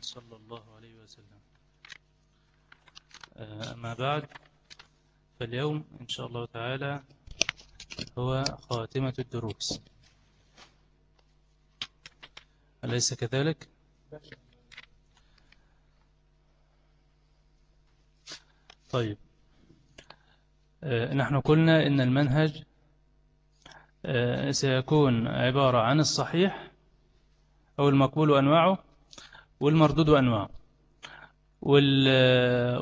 صلى الله عليه وسلم. آه، أما بعد فاليوم إن شاء الله تعالى هو خاتمة الدروس. أليس كذلك؟ طيب. آه، نحن قلنا إن المنهج آه، سيكون عبارة عن الصحيح أو المقبول أنواعه. والمردود أنواعه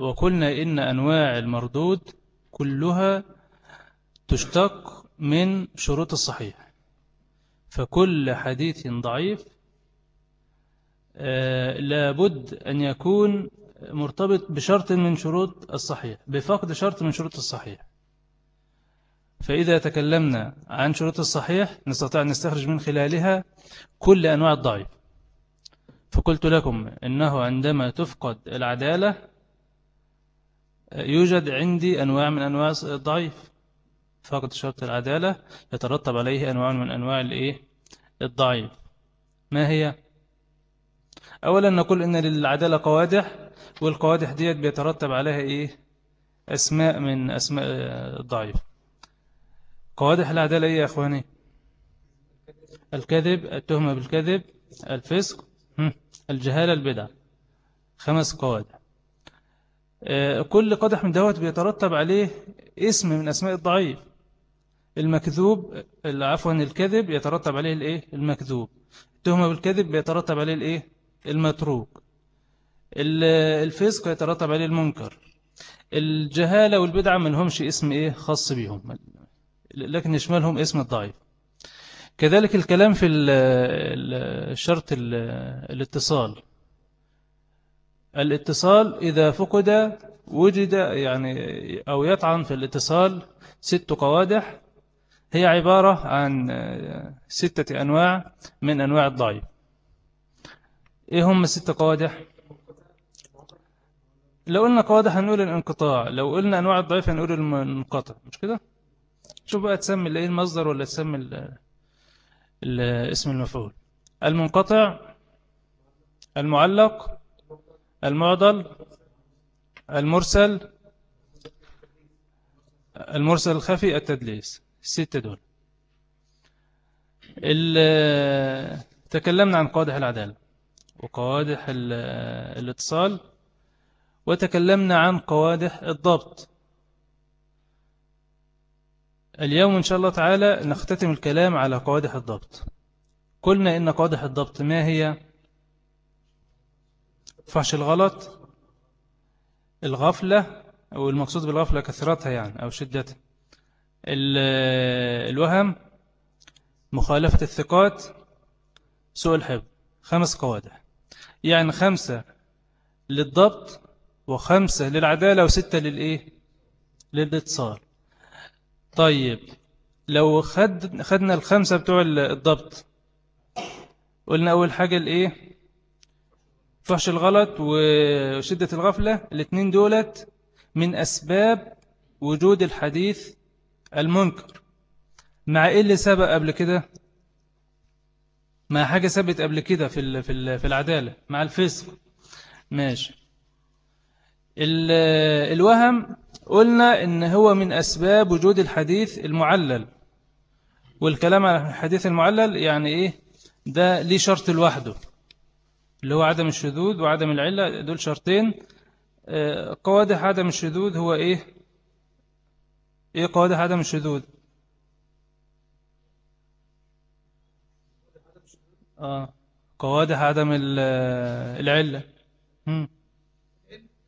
وقلنا إن أنواع المردود كلها تشتق من شروط الصحيح. فكل حديث ضعيف آه، لابد أن يكون مرتبط بشرط من شروط الصحيح بفقد شرط من شروط الصحيح. فإذا تكلمنا عن شروط الصحيح نستطيع أن نستخرج من خلالها كل أنواع الضعيف. فقلت لكم إنه عندما تفقد العدالة يوجد عندي أنواع من أنواع الضعيف. فقد شرط العدالة يترتب عليه أنواع من أنواع الإيه؟ الضعيف. ما هي؟ أولا نقول إن للعدالة قوادح والقوادح ديت بيترتب عليها إيه؟ أسماء من أسماء الضعيف. قوادح العدالة إيه يا أخواني؟ الكذب التهمة بالكذب الفسق. الجهالة البدع. خمس قوادح آه، كل قدح من دوت بيترتب عليه اسم من أسماء الضعيف. المكذوب عفوا الكذب يترتب عليه الإيه؟ المكذوب. التهمة بالكذب بيترتب عليه الإيه؟ المتروك. الفسق يترتب عليه المنكر. الجهالة والبدعة ما لهمش اسم إيه؟ خاص بهم لكن يشملهم اسم الضعيف. كذلك الكلام في الشرط الاتصال. الاتصال إذا فقد وجد يعني أو يطعن في الاتصال ست قوادح هي عبارة عن ستة أنواع من أنواع الضعيف إيه هم الست قوادح؟ لو قلنا قوادح هنقول الانقطاع لو قلنا أنواع الضعيف هنقول المنقطع مش كده؟ شوف بقى تسمي الايه المصدر ولا تسمي اسم المفعول. المنقطع المعلق المعضل المرسل المرسل الخفي التدليس. الستة دول. تكلمنا عن قوادح العدالة وقوادح الاتصال وتكلمنا عن قوادح الضبط. اليوم إن شاء الله تعالى نختتم الكلام على قوادح الضبط. قلنا إن قوادح الضبط ما هي؟ فحش الغلط الغفلة أو المقصود بالغفلة كثرتها يعني أو شدتها. الوهم مخالفة الثقات سوء الحفظ. خمس قوادح. يعني خمسة للضبط وخمسة للعدالة وستة للإيه؟ للاتصال. طيب لو خد خدنا الخمسة بتوع الضبط قلنا أول حاجة الإيه؟ فحش الغلط وشدة الغفلة الاثنين دولت من أسباب وجود الحديث المنكر. مع إيه اللي سبق قبل كده؟ مع حاجة ثبت قبل كده في في في العدالة مع الفسق ماشي. الوهم قلنا إن هو من أسباب وجود الحديث المعلل. والكلام عن الحديث المعلل يعني إيه؟ ده ليه شرط لوحده. اللي هو عدم الشذوذ وعدم العلة دول شرطين. آه، قوادح عدم الشذوذ هو إيه؟ إيه قوادح عدم الشذوذ؟ آه قوادح عدم العلة.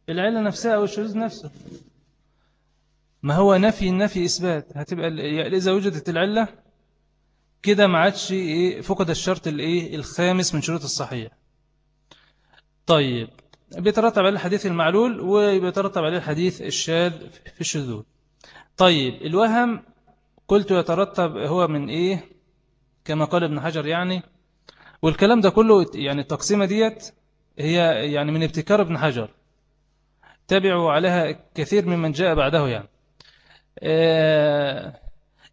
العلة نفسها أو الشذوذ نفسه. ما هو نفي النفي إثبات. هتبقى إذا وجدت العلة كده ما عادش إيه فقد الشرط الإيه الخامس من شروط الصحيح. طيب بيترتب عليه الحديث المعلول وبيترتب عليه الحديث الشاذ في الشذوذ. طيب الوهم قلت يترتب هو من إيه؟ كما قال ابن حجر يعني. والكلام ده كله يعني التقسيمة ديت هي يعني من ابتكار ابن حجر. تبعوا عليها كثير ممن جاء بعده يعني.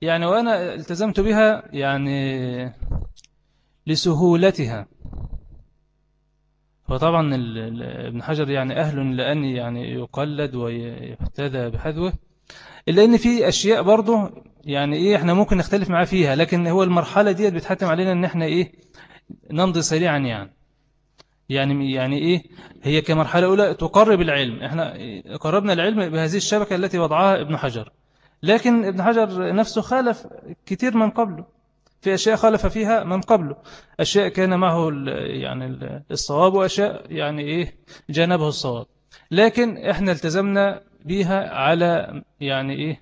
يعني وأنا التزمت بها يعني لسهولتها. فطبعا ابن حجر يعني أهل لأن يعني يقلد ويهتدى بحذوه إلا أن في أشياء برضه يعني إيه إحنا ممكن نختلف معاه فيها لكن هو المرحلة دي بتحتم علينا أن إحنا إيه نمضي سريعا يعني. يعني يعني إيه هي كمرحلة أولى تقرب العلم. إحنا قربنا العلم بهذه الشبكة التي وضعها ابن حجر. لكن ابن حجر نفسه خالف كثير من قبله. في أشياء خالف فيها من قبله. أشياء كان معه يعني الصواب وأشياء يعني إيه جانبه الصواب. لكن إحنا التزمنا بها على يعني إيه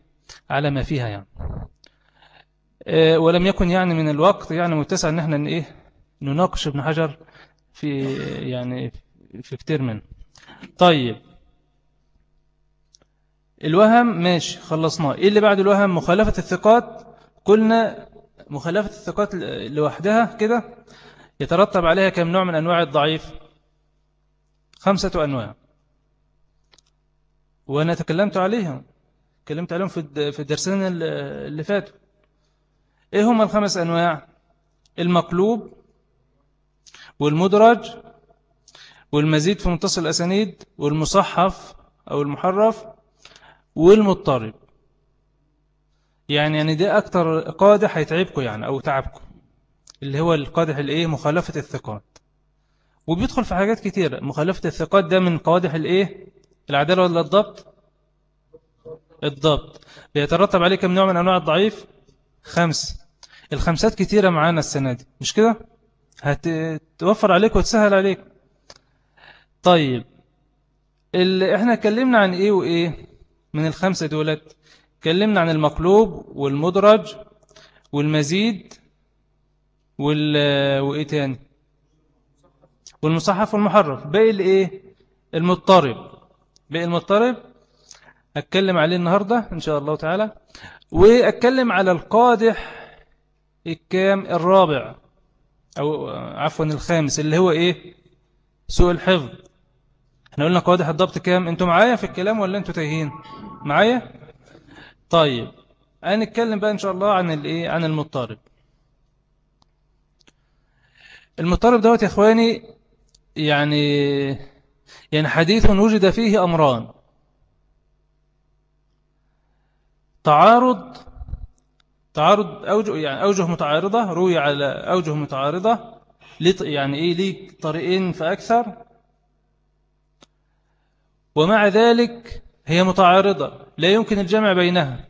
على ما فيها يعني. آه، ولم يكن يعني من الوقت يعني متسع إن إحنا إيه نناقش ابن حجر في يعني في كتير منه. طيب. الوهم ماشي خلصناه إيه اللي بعد الوهم؟ مخالفة الثقات. قلنا مخالفة الثقات لوحدها كده يترتب عليها كم نوع من أنواع الضعيف؟ خمسة أنواع. وأنا تكلمت عليهم. تكلمت عليهم في الدرسين اللي فاتوا. إيه هم الخمس أنواع؟ المقلوب والمدرج والمزيد في متصل الأسانيد والمصحف أو المحرف والمضطرب. يعني يعني ده أكتر قادح هيتعبكم يعني أو تعبكم اللي هو القادح الإيه؟ مخالفة الثقات. وبيدخل في حاجات كتيرة. مخالفة الثقات ده من قوادح الإيه؟ العدالة ولا الضبط؟ الضبط. بيترتب عليه كم نوع من أنواع الضعيف؟ خمس. الخمسات كتيرة معانا السنة دي. مش كده؟ هتوفر عليك وتسهل عليك. طيب اللي إحنا اتكلمنا عن إيه وإيه؟ من الخمسة دولت. اتكلمنا عن المقلوب والمدرج والمزيد وال وإيه تاني؟ والمصحف والمحرف. باقي الإيه؟ المضطرب. باقي المضطرب. اتكلم عليه النهاردة إن شاء الله تعالى. وأتكلم على القادح الكام؟ الرابع أو عفوا الخامس اللي هو إيه؟ سوء الحفظ. إحنا قلنا قوادح الضبط كام؟ أنتوا معايا في الكلام ولا أنتوا تايهين؟ معايا؟ طيب هنتكلم بقى إن شاء الله عن الإيه؟ عن المضطرب. المضطرب دوت يا إخواني يعني يعني حديث وجد فيه أمران. تعارض تعارض أوجه يعني أوجه متعارضة روي على أوجه متعارضة يعني إيه؟ ليه طريقين فأكثر ومع ذلك هي متعارضة لا يمكن الجمع بينها.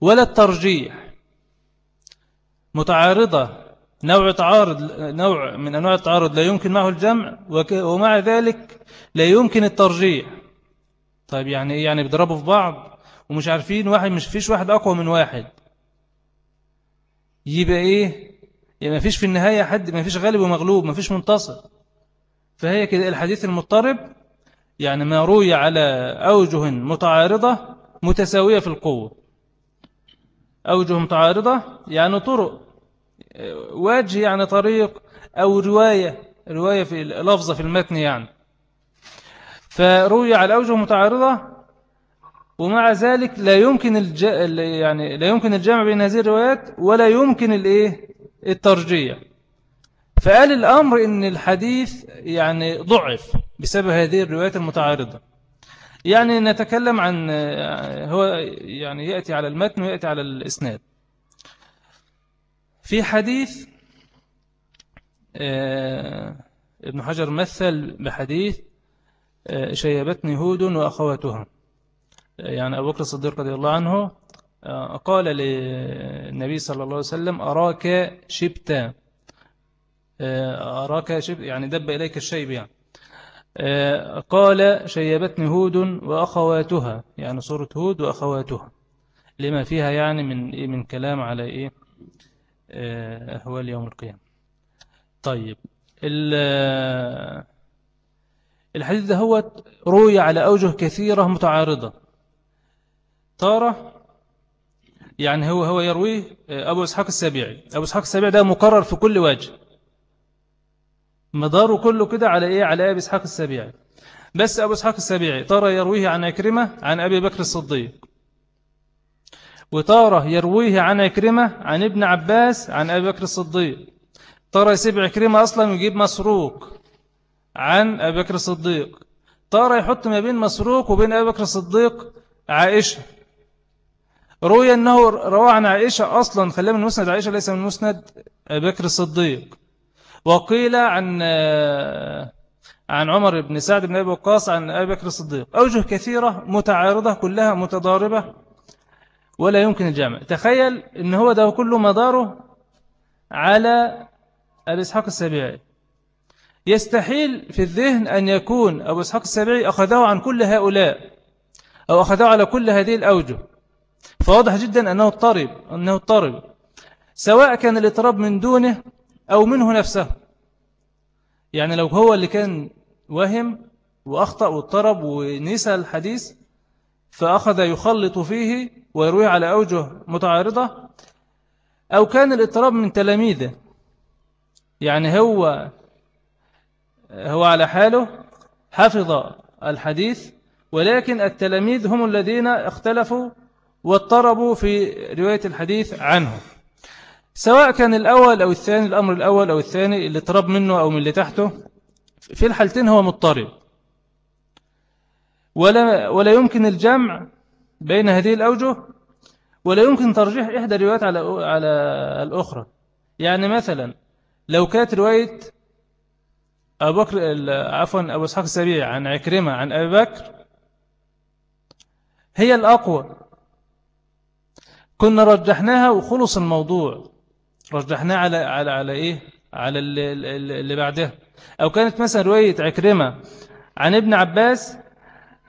ولا الترجيح. متعارضة نوع تعارض نوع من أنواع التعارض لا يمكن معه الجمع ومع ذلك لا يمكن الترجيح. طيب يعني إيه؟ يعني بيضربوا في بعض ومش عارفين واحد مش فيش واحد أقوى من واحد. يبقى إيه؟ يعني ما فيش في النهاية حد ما فيش غالب ومغلوب ما فيش منتصر. فهي كده الحديث المضطرب يعني ما روي على أوجه متعارضة متساوية في القوة. أوجه متعارضة يعني طرق وجه يعني طريق أو رواية رواية في لفظة في المتن يعني. فروي على أوجه متعارضة ومع ذلك لا يمكن الج... يعني لا يمكن الجمع بين هذه الروايات ولا يمكن الإيه؟ الترجيح فقال الأمر إن الحديث يعني ضعف بسبب هذه الروايات المتعارضة. يعني نتكلم عن هو يعني يأتي على المتن ويأتي على الإسناد. في حديث آه، ابن حجر مثل بحديث آه، شيبتني هود وأخواتها. يعني أبو بكر الصديق رضي الله عنه آه، قال للنبي صلى الله عليه وسلم أراك شبتا. أراك شب يعني دب إليك الشيب يعني. آه، قال شيبتني هود وأخواتها. يعني صورة هود وأخواتها. لما فيها يعني من إيه من كلام على إيه آه، أهوال يوم القيامة. طيب الحديث ده هو روي على أوجه كثيرة متعارضة. تارة يعني هو هو يرويه آه، أبو إسحاق السابعي أبو إسحاق السابعي ده مقرر في كل وجه. مداره كله كده على إيه؟ على أبي إسحاق السبيعي. بس أبو إسحاق السبيعي ترى يرويه عن أكرمة عن أبي بكر الصديق. وتارة يرويه عن أكرمة عن ابن عباس عن أبي بكر الصديق. ترى يسيب أكرمة أصلا ويجيب مسروق عن أبي بكر الصديق. ترى يحط ما بين مسروق وبين أبي بكر الصديق عائشة. روي أنه روى عن عائشة أصلا خلاه من مسند عائشة ليس من مسند أبي بكر الصديق. وقيل عن عن عمر بن سعد بن أبي وقاص عن أبي بكر الصديق. أوجه كثيرة متعارضة كلها متضاربة ولا يمكن الجمع تخيل أن هو ده كله مداره على الإسحاق السبيعي. يستحيل في الذهن أن يكون أبو إسحاق السبيعي أخذه عن كل هؤلاء أو أخذه على كل هذه الأوجه. فواضح جدا أنه اضطرب أنه اضطرب سواء كان الاضطراب من دونه أو منه نفسه. يعني لو هو اللي كان وهم وأخطأ واضطرب ونسى الحديث فأخذ يخلط فيه ويرويه على أوجه متعارضة. أو كان الاضطراب من تلاميذه. يعني هو هو على حاله حفظ الحديث ولكن التلاميذ هم الذين اختلفوا واضطربوا في رواية الحديث عنه. سواء كان الأول أو الثاني الأمر الأول أو الثاني اللي اضطرب منه أو من اللي تحته في الحالتين هو مضطرب. ولا, ولا يمكن الجمع بين هذه الأوجه ولا يمكن ترجيح إحدى الروايات على على الأخرى. يعني مثلا لو كانت رواية أبو بكر عفوا أبو إسحاق السبيع عن عكرمة عن أبي بكر هي الأقوى. كنا رجحناها وخلص الموضوع. رجحناها على على على إيه؟ على اللي, بعدها. أو كانت مثلا رواية عكرمة عن ابن عباس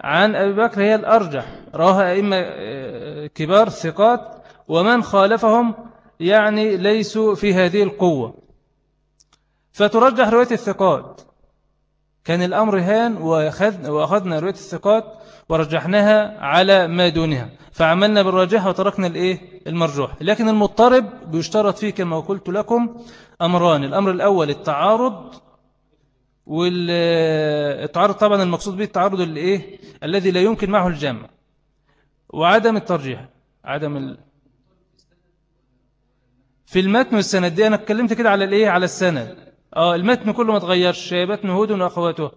عن أبي بكر هي الأرجح. راها أئمة آه، كبار ثقات ومن خالفهم يعني ليسوا في هذه القوة. فترجح رواية الثقات. كان الأمر هان وأخذنا رواية الثقات ورجحناها على ما دونها. فعملنا بالراجح وتركنا الإيه؟ المرجوح. لكن المضطرب بيشترط فيه كما قلت لكم أمران. الأمر الأول التعارض والتعارض طبعا المقصود به التعارض الإيه؟ الذي لا يمكن معه الجمع. وعدم الترجيح. عدم ال... في المتن والسند دي أنا اتكلمت كده على الإيه؟ على السند. آه المتن كله ما تغيرش. متن هود وأخواته.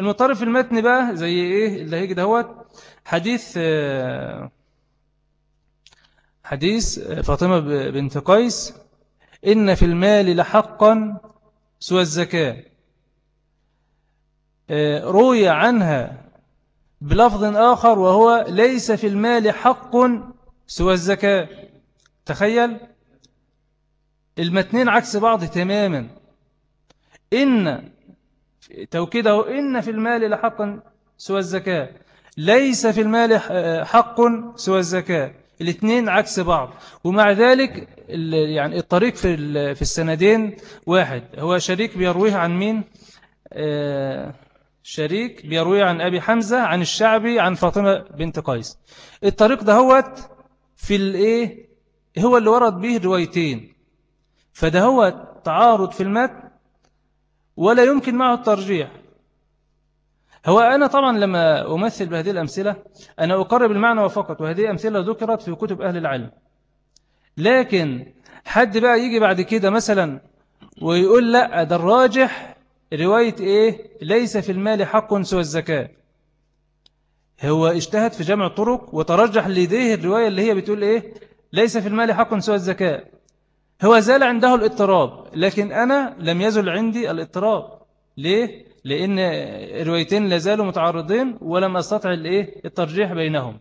المضطرب في المتن بقى زي إيه؟ اللي هيجي دهوت حديث آه، حديث فاطمة بنت قيس. إن في المال لحقا سوى الزكاة. آه، روي عنها بلفظ آخر وهو ليس في المال حق سوى الزكاة. تخيل. المتنين عكس بعض تماما. إن توكيده إن في المال لحقا سوى الزكاة. ليس في المال حق سوى الزكاة. الاثنين عكس بعض. ومع ذلك يعني الطريق في في السندين واحد. هو شريك بيرويه عن مين؟ آه، شريك بيرويه عن أبي حمزة عن الشعبي عن فاطمة بنت قيس. الطريق ده هو في الايه هو اللي ورد به الروايتين فده هو تعارض في المتن ولا يمكن معه الترجيح. هو أنا طبعا لما أمثل بهذه الأمثلة أنا أقرب المعنى فقط وهذه أمثلة ذكرت في كتب أهل العلم. لكن حد بقى يجي بعد كده مثلا ويقول لا ده الراجح رواية إيه؟ ليس في المال حق سوى الزكاة. هو اجتهد في جمع طرق وترجح لديه الرواية اللي هي بتقول إيه؟ ليس في المال حق سوى الزكاة. هو زال عنده الاضطراب لكن أنا لم يزل عندي الاضطراب ليه؟ لأن الروايتين لازالوا متعارضين ولم أستطع الإيه؟ الترجيح بينهم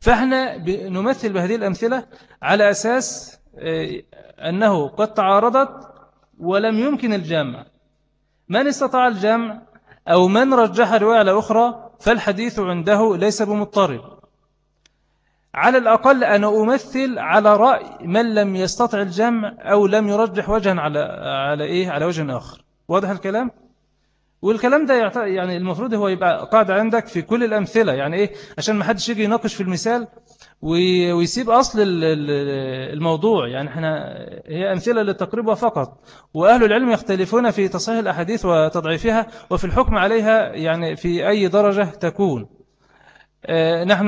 فإحنا نمثل بهذه الأمثلة على أساس آه، أنه قد تعارضت ولم يمكن الجمع من استطاع الجمع أو من رجح رواية على أخرى فالحديث عنده ليس بمضطرب على الأقل أنا أمثل على رأي من لم يستطع الجمع أو لم يرجح وجها على على إيه؟ على وجه آخر. واضح الكلام؟ والكلام ده يعني المفروض هو يبقى قاعد عندك في كل الأمثلة. يعني إيه؟ عشان ما حدش يجي يناقش في المثال ويسيب أصل الموضوع. يعني إحنا هي أمثلة للتقريب فقط وأهل العلم يختلفون في تصحيح الأحاديث وتضعيفها وفي الحكم عليها يعني في أي درجة تكون. نحن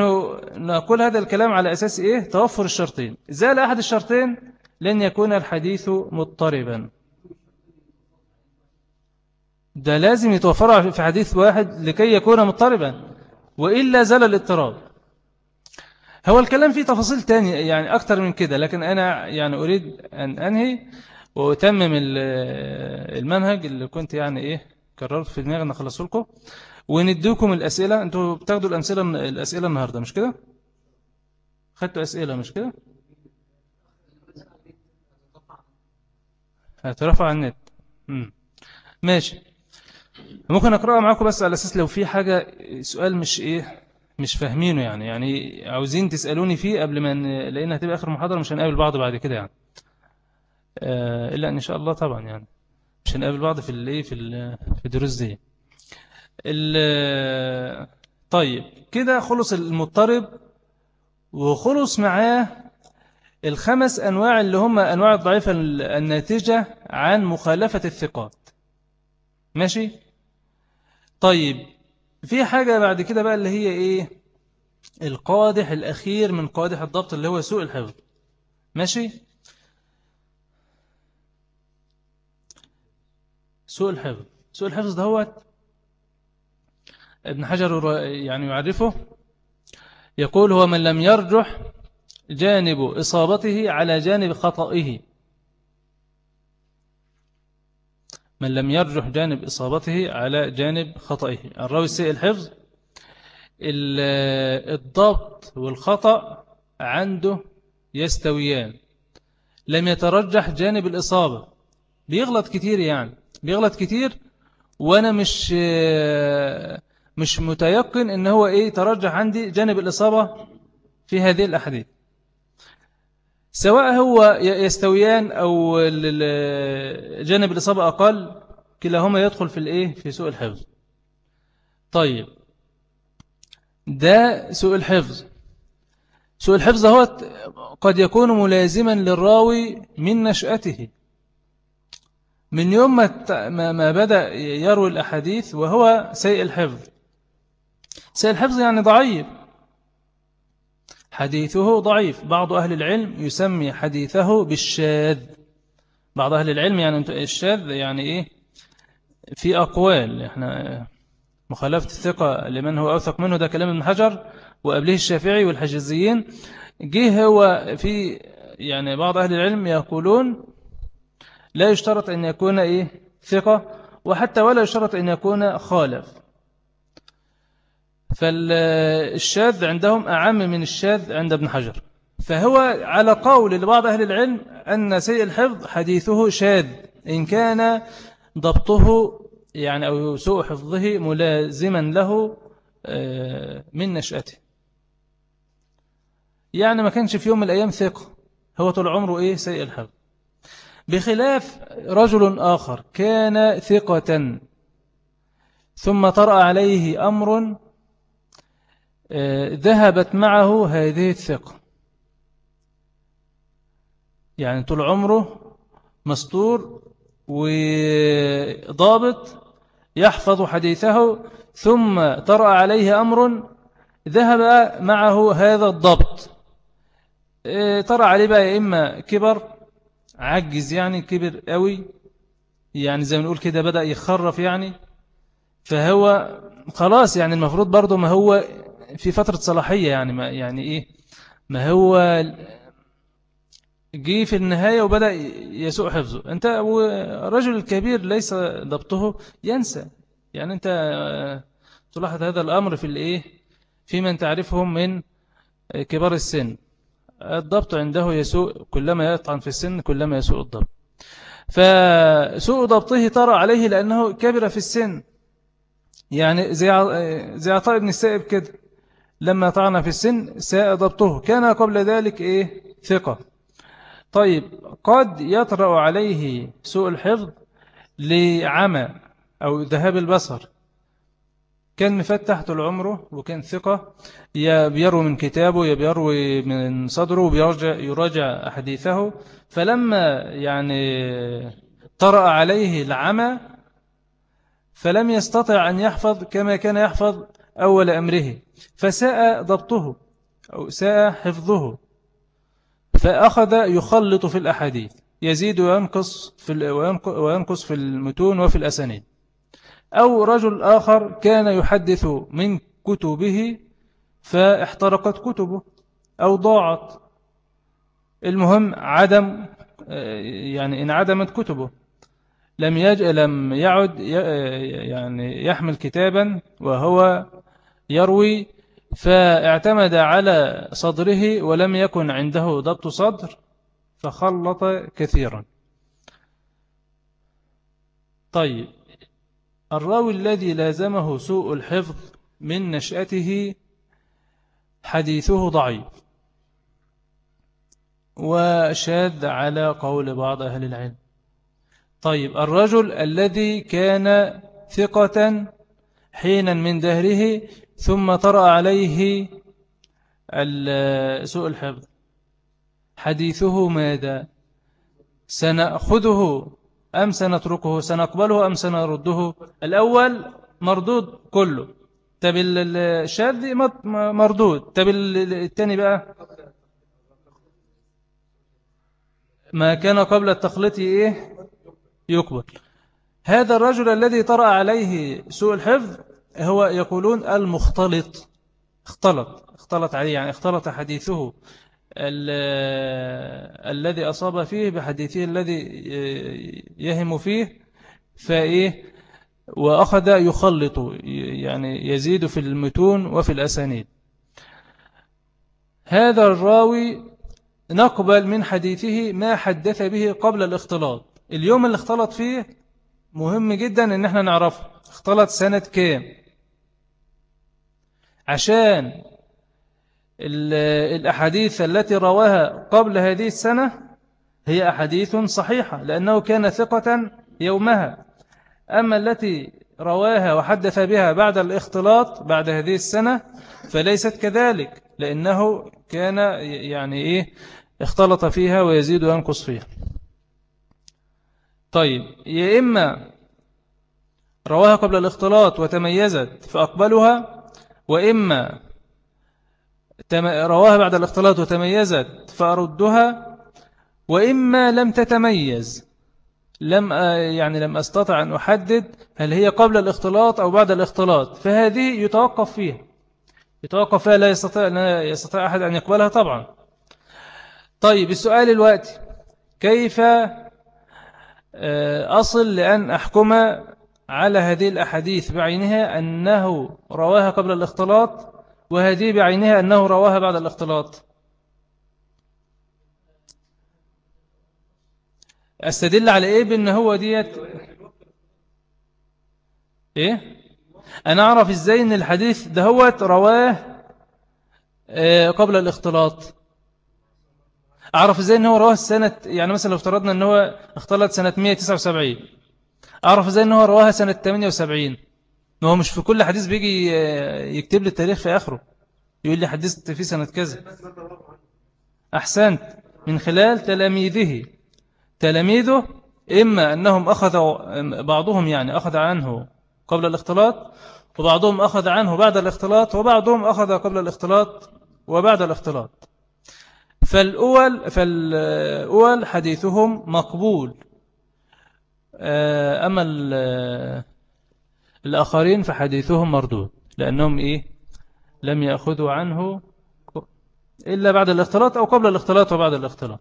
نقول هذا الكلام على أساس إيه؟ توفر الشرطين. زال أحد الشرطين لن يكون الحديث مضطربا. ده لازم يتوفر في حديث واحد لكي يكون مضطربا وإلا زال الاضطراب. هو الكلام فيه تفاصيل تانية يعني أكتر من كده لكن أنا يعني أريد أن أنهي وأتمم المنهج اللي كنت يعني إيه قررت في دماغي أن أخلصه لكم. ونديكم الأسئلة. أنتوا بتاخدوا الأمثلة الأسئلة النهاردة مش كده؟ خدتوا أسئلة مش كده؟ هترفع على النت. مم. ماشي. ممكن أقرأها معاكم بس على أساس لو في حاجة سؤال مش إيه مش فاهمينه يعني. يعني عاوزين تسألوني فيه قبل ما لأن هتبقى آخر محاضرة مش هنقابل بعض بعد كده يعني. آه إلا إن شاء الله طبعا يعني. مش هنقابل بعض في الايه في الدروس دي. طيب كده خلص المضطرب وخلص معاه الخمس أنواع اللي هم أنواع الضعيفة الناتجة عن مخالفة الثقات. ماشي؟ طيب في حاجة بعد كده بقى اللي هي إيه؟ القادح الأخير من قادح الضبط اللي هو سوء الحفظ. ماشي؟ سوء الحفظ. سوء الحفظ ده هو ابن حجر يعني يعرفه يقول هو من لم يرجح جانب إصابته على جانب خطئه. من لم يرجح جانب إصابته على جانب خطئه. الراوي السيء الحفظ الضبط والخطأ عنده يستويان. لم يترجح جانب الإصابة. بيغلط كتير يعني. بيغلط كتير وأنا مش مش متيقن إن هو إيه ترجح عندي جانب الإصابة في هذه الأحاديث. سواء هو يستويان أو جانب الإصابة أقل كلاهما يدخل في الإيه؟ في سوء الحفظ. طيب. ده سوء الحفظ. سوء الحفظ هو قد يكون ملازما للراوي من نشأته. من يوم ما, ما بدأ يروي الأحاديث وهو سيء الحفظ. سيء الحفظ يعني ضعيف. حديثه ضعيف. بعض أهل العلم يسمي حديثه بالشاذ. بعض أهل العلم يعني الشاذ؟ يعني إيه؟ في أقوال. إحنا مخالفة الثقة لمن هو أوثق منه ده كلام ابن حجر وقبله الشافعي والحجزيين. جه هو في يعني بعض أهل العلم يقولون لا يشترط أن يكون إيه؟ ثقة وحتى ولا يشترط أن يكون خالف. فالشاذ عندهم أعم من الشاذ عند ابن حجر. فهو على قول لبعض أهل العلم أن سيء الحفظ حديثه شاذ إن كان ضبطه يعني أو سوء حفظه ملازما له آه، من نشأته. يعني ما كانش في يوم من الأيام ثقة. هو طول عمره إيه؟ سيء الحفظ. بخلاف رجل آخر كان ثقة ثم طرأ عليه أمر ذهبت معه هذه الثقة. يعني طول عمره مستور وضابط يحفظ حديثه ثم طرأ عليه أمر ذهب معه هذا الضبط طرأ عليه بقى إما كبر عجز يعني كبر قوي يعني زي ما نقول كده بدأ يخرف يعني فهو خلاص يعني المفروض برضه ما هو في فترة صلاحية يعني ما يعني إيه ما هو جي في النهاية وبدأ يسوء حفظه. أنت الرجل الكبير ليس ضبطه ينسى. يعني أنت تلاحظ هذا الأمر في الإيه في من تعرفهم من كبار السن. الضبط عنده يسوء كلما يطعن في السن كلما يسوء الضبط. فسوء ضبطه ترى عليه لأنه كبر في السن. يعني زي عطاء بن السائب كده. لما طعن في السن ساء ضبطه كان قبل ذلك إيه؟ ثقة. طيب قد يطرأ عليه سوء الحفظ لعمى أو ذهاب البصر. كان مفتح طول عمره وكان ثقة. يا بيروي من كتابه يا بيروي من صدره وبيرجع يراجع أحاديثه. فلما يعني طرأ عليه العمى فلم يستطع أن يحفظ كما كان يحفظ أول أمره. فساء ضبطه أو ساء حفظه. فأخذ يخلط في الأحاديث يزيد وينقص في وينقص في المتون وفي الأسانيد. أو رجل آخر كان يحدث من كتبه فاحترقت كتبه أو ضاعت. المهم عدم يعني انعدمت كتبه. لم يج... لم يعد يعني يحمل كتابا وهو يروي فاعتمد على صدره ولم يكن عنده ضبط صدر فخلط كثيرا. طيب الراوي الذي لازمه سوء الحفظ من نشأته حديثه ضعيف وشاد على قول بعض أهل العلم. طيب الرجل الذي كان ثقة حينا من دهره ثم طرأ عليه سوء الحفظ. حديثه ماذا؟ سنأخذه أم سنتركه؟ سنقبله أم سنرده؟ الأول مردود كله. طب الشاذ مردود. طب الثاني بقى؟ ما كان قبل التخليط إيه؟ يقبل هذا الرجل الذي طرأ عليه سوء الحفظ هو يقولون المختلط اختلط اختلط عليه يعني اختلط حديثه الذي أصاب فيه بحديثه الذي يهم فيه فإيه؟ وأخذ يخلط يعني يزيد في المتون وفي الأسانيد. هذا الراوي نقبل من حديثه ما حدث به قبل الاختلاط. اليوم اللي اختلط فيه مهم جدا إن إحنا نعرفه. اختلط سنة كام؟ عشان الأحاديث التي رواها قبل هذه السنة هي أحاديث صحيحة لأنه كان ثقة يومها. أما التي رواها وحدث بها بعد الاختلاط بعد هذه السنة فليست كذلك لأنه كان يعني إيه اختلط فيها ويزيد وينقص فيها. طيب يا إما رواها قبل الاختلاط وتميزت فأقبلها وإما رواها بعد الاختلاط وتميزت فأردها وإما لم تتميز لم يعني لم أستطع أن أحدد هل هي قبل الاختلاط أو بعد الاختلاط فهذه يتوقف فيها. يتوقف فيها لا يستطيع, لا يستطيع أحد أن يقبلها طبعا. طيب السؤال الوقت. كيف آه، أصل لأن أحكم على هذه الأحاديث بعينها أنه رواها قبل الاختلاط وهذه بعينها أنه رواها بعد الاختلاط. أستدل على إيه بأن هو ديت؟ إيه؟ أنا أعرف إزاي أن الحديث ده هو رواه آه، قبل الاختلاط. أعرف إزاي أنه رواه سنة يعني مثلا لو افترضنا أنه اختلط سنة 179 أعرف إزاي أنه رواها سنة 78 ما هو مش في كل حديث بيجي آه، يكتب لي التاريخ في آخره. يقول لي حدثت في سنة كذا. أحسنت. من خلال تلاميذه. تلاميذه إما أنهم أخذوا بعضهم يعني أخذ عنه قبل الاختلاط وبعضهم أخذ عنه بعد الاختلاط وبعضهم أخذ قبل الاختلاط وبعد الاختلاط. فالأول, فالأول حديثهم مقبول. أما الآخرين فحديثهم مردود لأنهم إيه؟ لم يأخذوا عنه إلا بعد الاختلاط أو قبل الاختلاط وبعد الاختلاط.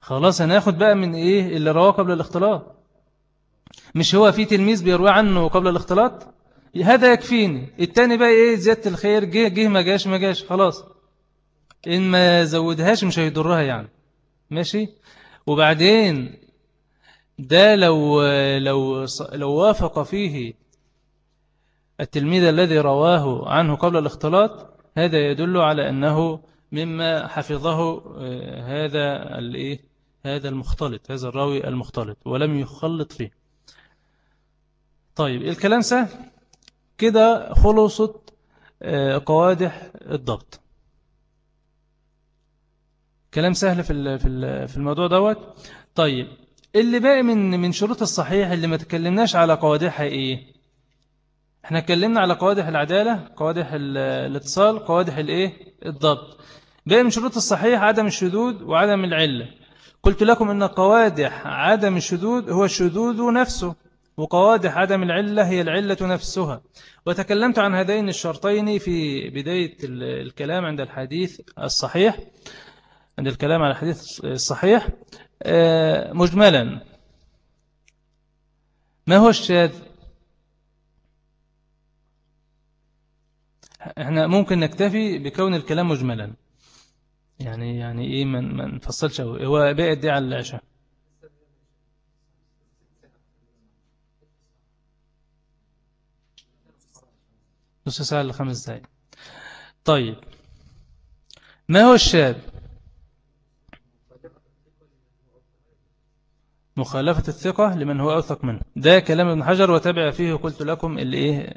خلاص هناخد بقى من إيه؟ اللي رواه قبل الاختلاط. مش هو في تلميذ بيروي عنه قبل الاختلاط؟ هذا يكفيني. التاني بقى إيه؟ زيادة الخير جه جه ما جاش ما جاش خلاص. إن ما زودهاش مش هيضرها يعني. ماشي؟ وبعدين ده لو لو لو وافق فيه التلميذ الذي رواه عنه قبل الاختلاط هذا يدل على أنه مما حفظه آه، هذا الإيه؟ هذا المختلط هذا الراوي المختلط ولم يخلط فيه. طيب الكلام سهل. كده خلصت آه، قوادح الضبط. كلام سهل في في الموضوع دوت. طيب اللي باقي من من شروط الصحيح اللي ما تكلمناش على قوادحها إيه؟ إحنا اتكلمنا على قوادح العدالة قوادح الاتصال قوادح الايه؟ الضبط. باقي من شروط الصحيح عدم الشذوذ وعدم العلة. قلت لكم أن قوادح عدم الشذوذ هو الشذوذ نفسه وقوادح عدم العلة هي العلة نفسها. وتكلمت عن هذين الشرطين في بداية الكلام عند الحديث الصحيح. عند الكلام على الحديث الصحيح آه، مجملا. ما هو الشاذ؟ إحنا ممكن نكتفي بكون الكلام مجملا. يعني يعني إيه ما نفصلش؟ هو باقي دي على العشاء نص ساعة لخمس دقايق. طيب. ما هو الشاذ؟ مخالفة الثقة لمن هو أوثق منه. ده كلام ابن حجر وتابع فيه قلت لكم الايه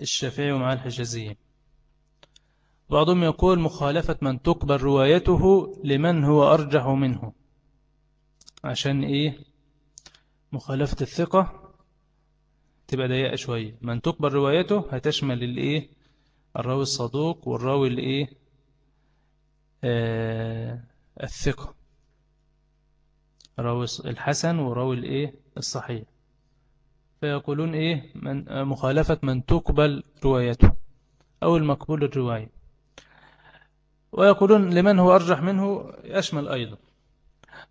الشافعي ومع الحجازية. بعضهم يقول مخالفة من تقبل روايته لمن هو أرجح منه. عشان إيه؟ مخالفة الثقة تبقى ضيقة شوية. من تقبل روايته هتشمل الإيه الراوي الصدوق والراوي الإيه آه الثقة. راوي الحسن وراوي الإيه؟ الصحيح. فيقولون إيه؟ من مخالفة من تقبل روايته أو المقبول الرواية ويقولون لمن هو أرجح منه؟ يشمل أيضا.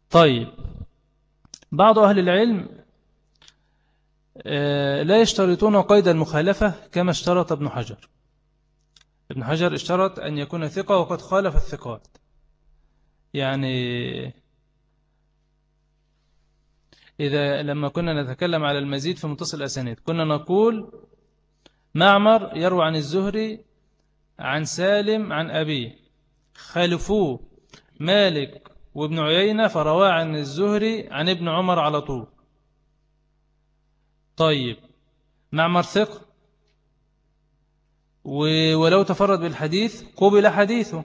طيب بعض أهل العلم آه، لا يشترطون قيد المخالفة كما اشترط ابن حجر. ابن حجر اشترط أن يكون ثقة وقد خالف الثقات. يعني إذا لما كنا نتكلم على المزيد في متصل الأسانيد كنا نقول معمر يروى عن الزهري عن سالم عن أبيه خالفوه مالك وابن عيينة فروى عن الزهري عن ابن عمر على طول. طيب معمر ثق ولو تفرد بالحديث قبل حديثه.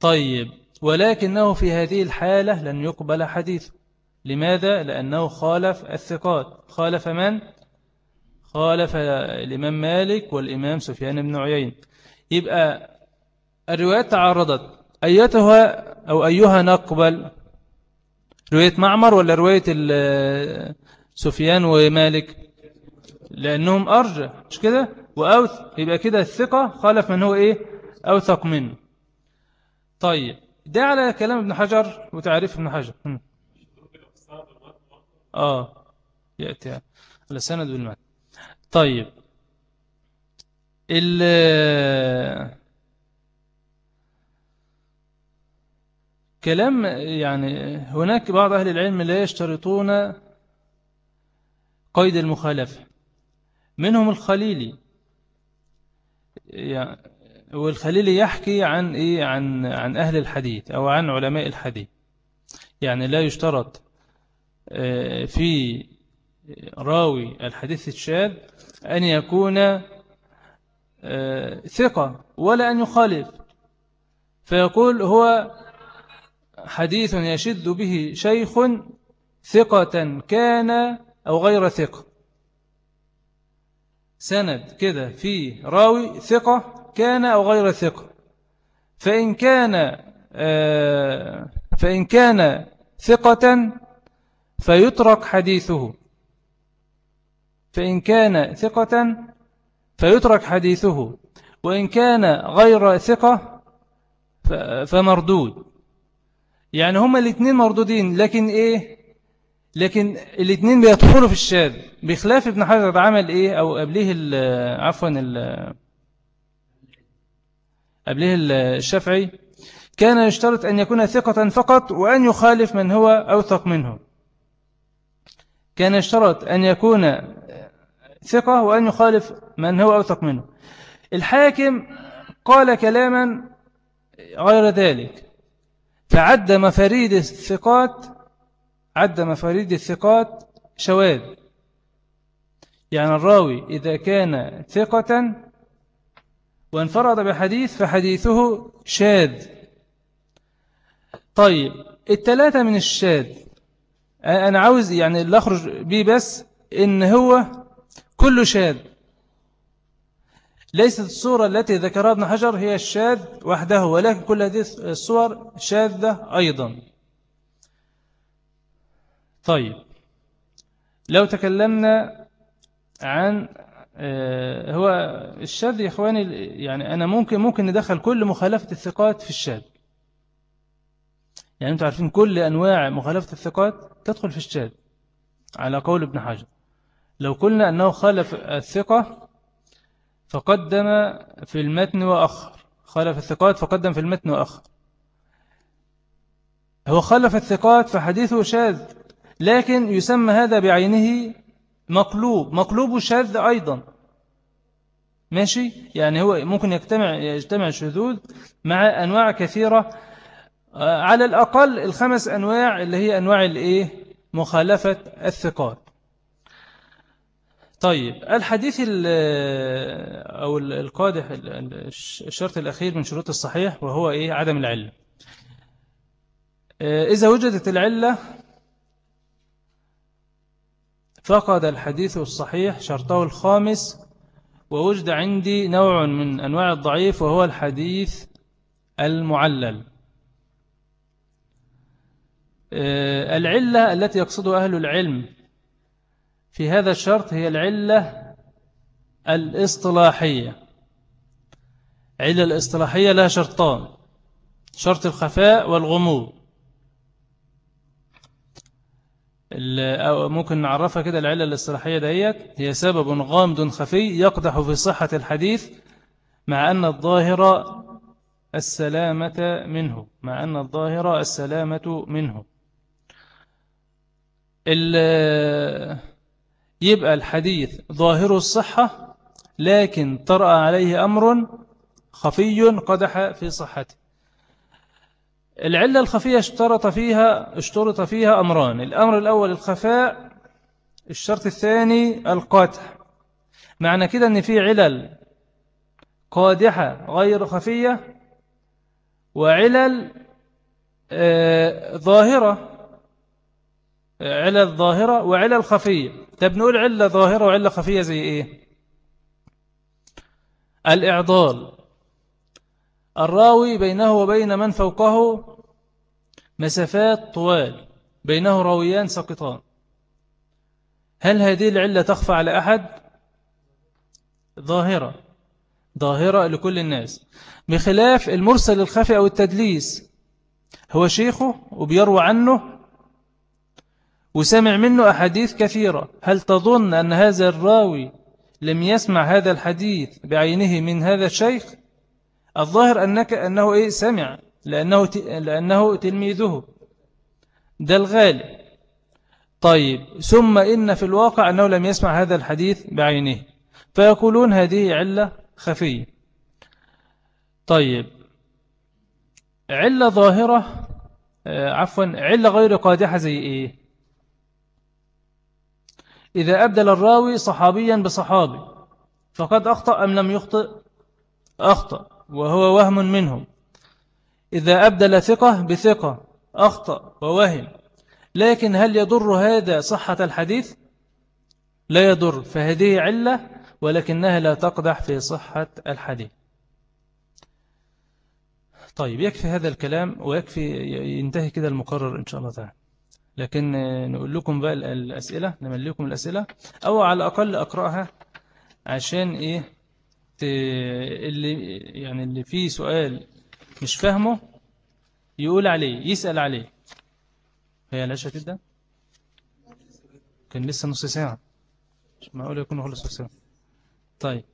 طيب ولكنه في هذه الحالة لن يقبل حديثه. لماذا؟ لأنه خالف الثقات. خالف من؟ خالف الإمام مالك والإمام سفيان بن عيين يبقى الروايات تعارضت أيتها أو أيها نقبل؟ رواية معمر ولا رواية سفيان ومالك؟ لأنهم أرجى مش كده؟ وأوث. يبقى كده الثقة. خالف من هو إيه؟ أوثق منه. طيب. ده على كلام ابن حجر وتعريف ابن حجر. آه يأتي على سند بالمعنى. طيب. ال كلام يعني هناك بعض أهل العلم لا يشترطون قيد المخالفة. منهم الخليلي. والخليلي يحكي عن إيه؟ عن عن أهل الحديث أو عن علماء الحديث. يعني لا يشترط في راوي الحديث الشاذ أن يكون آه، ثقة ولا أن يخالف. فيقول هو حديث يشد به شيخ ثقة كان أو غير ثقة. سند كده في راوي ثقة كان أو غير ثقة. فإن كان آه، فإن كان ثقة فيترك حديثه. فإن كان ثقة فيترك حديثه. وإن كان غير ثقة فمردود. يعني هما الاثنين مردودين لكن إيه؟ لكن الاثنين بيدخلوا في الشاذ. بخلاف ابن حجر عمل إيه؟ أو قبله عفوا قبله الشافعي كان يشترط أن يكون ثقة فقط وأن يخالف من هو أوثق منه. كان يشترط أن يكون ثقة وأن يخالف من هو أوثق منه. الحاكم قال كلاما غير ذلك. فعد مفاريد الثقات عد مفاريد الثقات شواذ. يعني الراوي إذا كان ثقة وانفرد بحديث فحديثه شاذ. طيب التلاتة من الشاذ أنا عاوز يعني اللي أخرج بيه بس إن هو كله شاذ. ليست الصورة التي ذكرها ابن حجر هي الشاذ وحده ولكن كل هذه الصور شاذة أيضا. طيب. لو تكلمنا عن آه، هو الشاذ يا إخواني يعني أنا ممكن ممكن ندخل كل مخالفة الثقات في الشاذ. يعني أنتم عارفين كل أنواع مخالفة الثقات؟ تدخل في الشاذ على قول ابن حجر. لو قلنا أنه خالف الثقة فقدم في المتن وأخر. خالف الثقات فقدم في المتن وأخر. هو خالف الثقات فحديثه شاذ لكن يسمى هذا بعينه مقلوب. مقلوب شاذ أيضا. ماشي؟ يعني هو ممكن يجتمع يجتمع الشذوذ مع أنواع كثيرة على الأقل الخمس أنواع اللي هي أنواع الإيه؟ مخالفة الثقات. طيب الحديث أو القادح الشرط الأخير من شروط الصحيح وهو إيه؟ عدم العلة. آه، إذا وجدت العلة فقد الحديث الصحيح شرطه الخامس ووجد عندي نوع من أنواع الضعيف وهو الحديث المعلل. آه، العلة التي يقصدها أهل العلم في هذا الشرط هي العلة الإصطلاحية. علة الإصطلاحية لها شرطان شرط الخفاء والغموض. أو ممكن نعرفها كده العلة الإصطلاحية ديت هي سبب غامض خفي يقدح في صحة الحديث مع أن الظاهر السلامة منه مع أن الظاهر السلامة منه. يبقى الحديث ظاهر الصحة لكن طرأ عليه أمر خفي قدح في صحته. العلة الخفية اشترط فيها اشترط فيها أمران. الأمر الأول الخفاء الشرط الثاني القاتح معنى كده أن في علل قادحة غير خفية وعلل آه ظاهرة علل ظاهرة وعلل خفية. طب نقول علة ظاهرة وعلة خفية زي إيه؟ الإعضال. الراوي بينه وبين من فوقه مسافات طوال بينه راويان سقطان هل هذه العلة تخفى على أحد؟ ظاهرة. ظاهرة لكل الناس. بخلاف المرسل الخفي أو التدليس هو شيخه وبيروى عنه وسمع منه أحاديث كثيرة. هل تظن أن هذا الراوي لم يسمع هذا الحديث بعينه من هذا الشيخ؟ الظاهر أنك أنه إيه سمع لأنه, لأنه تلميذه. ده الغالب. طيب ثم إن في الواقع أنه لم يسمع هذا الحديث بعينه. فيقولون هذه علة خفية. طيب علة ظاهرة آه، عفوا علة غير قادحة زي إيه؟ إذا أبدل الراوي صحابيا بصحابي فقد أخطأ أم لم يخطئ؟ أخطأ وهو وهم منهم. إذا أبدل ثقة بثقة أخطأ ووهم. لكن هل يضر هذا صحة الحديث؟ لا يضر فهذه علة ولكنها لا تقدح في صحة الحديث. طيب يكفي هذا الكلام ويكفي ينتهي كده المقرر إن شاء الله تعالى. لكن نقول لكم بقى الأسئلة نملي لكم الأسئلة أو على الأقل أقرأها عشان إيه؟ اللي يعني اللي فيه سؤال مش فاهمه يقول عليه يسأل عليه. هي لاش هتبدأ؟ كان لسه نص ساعة. مش معقول يكون خلص ساعة. طيب.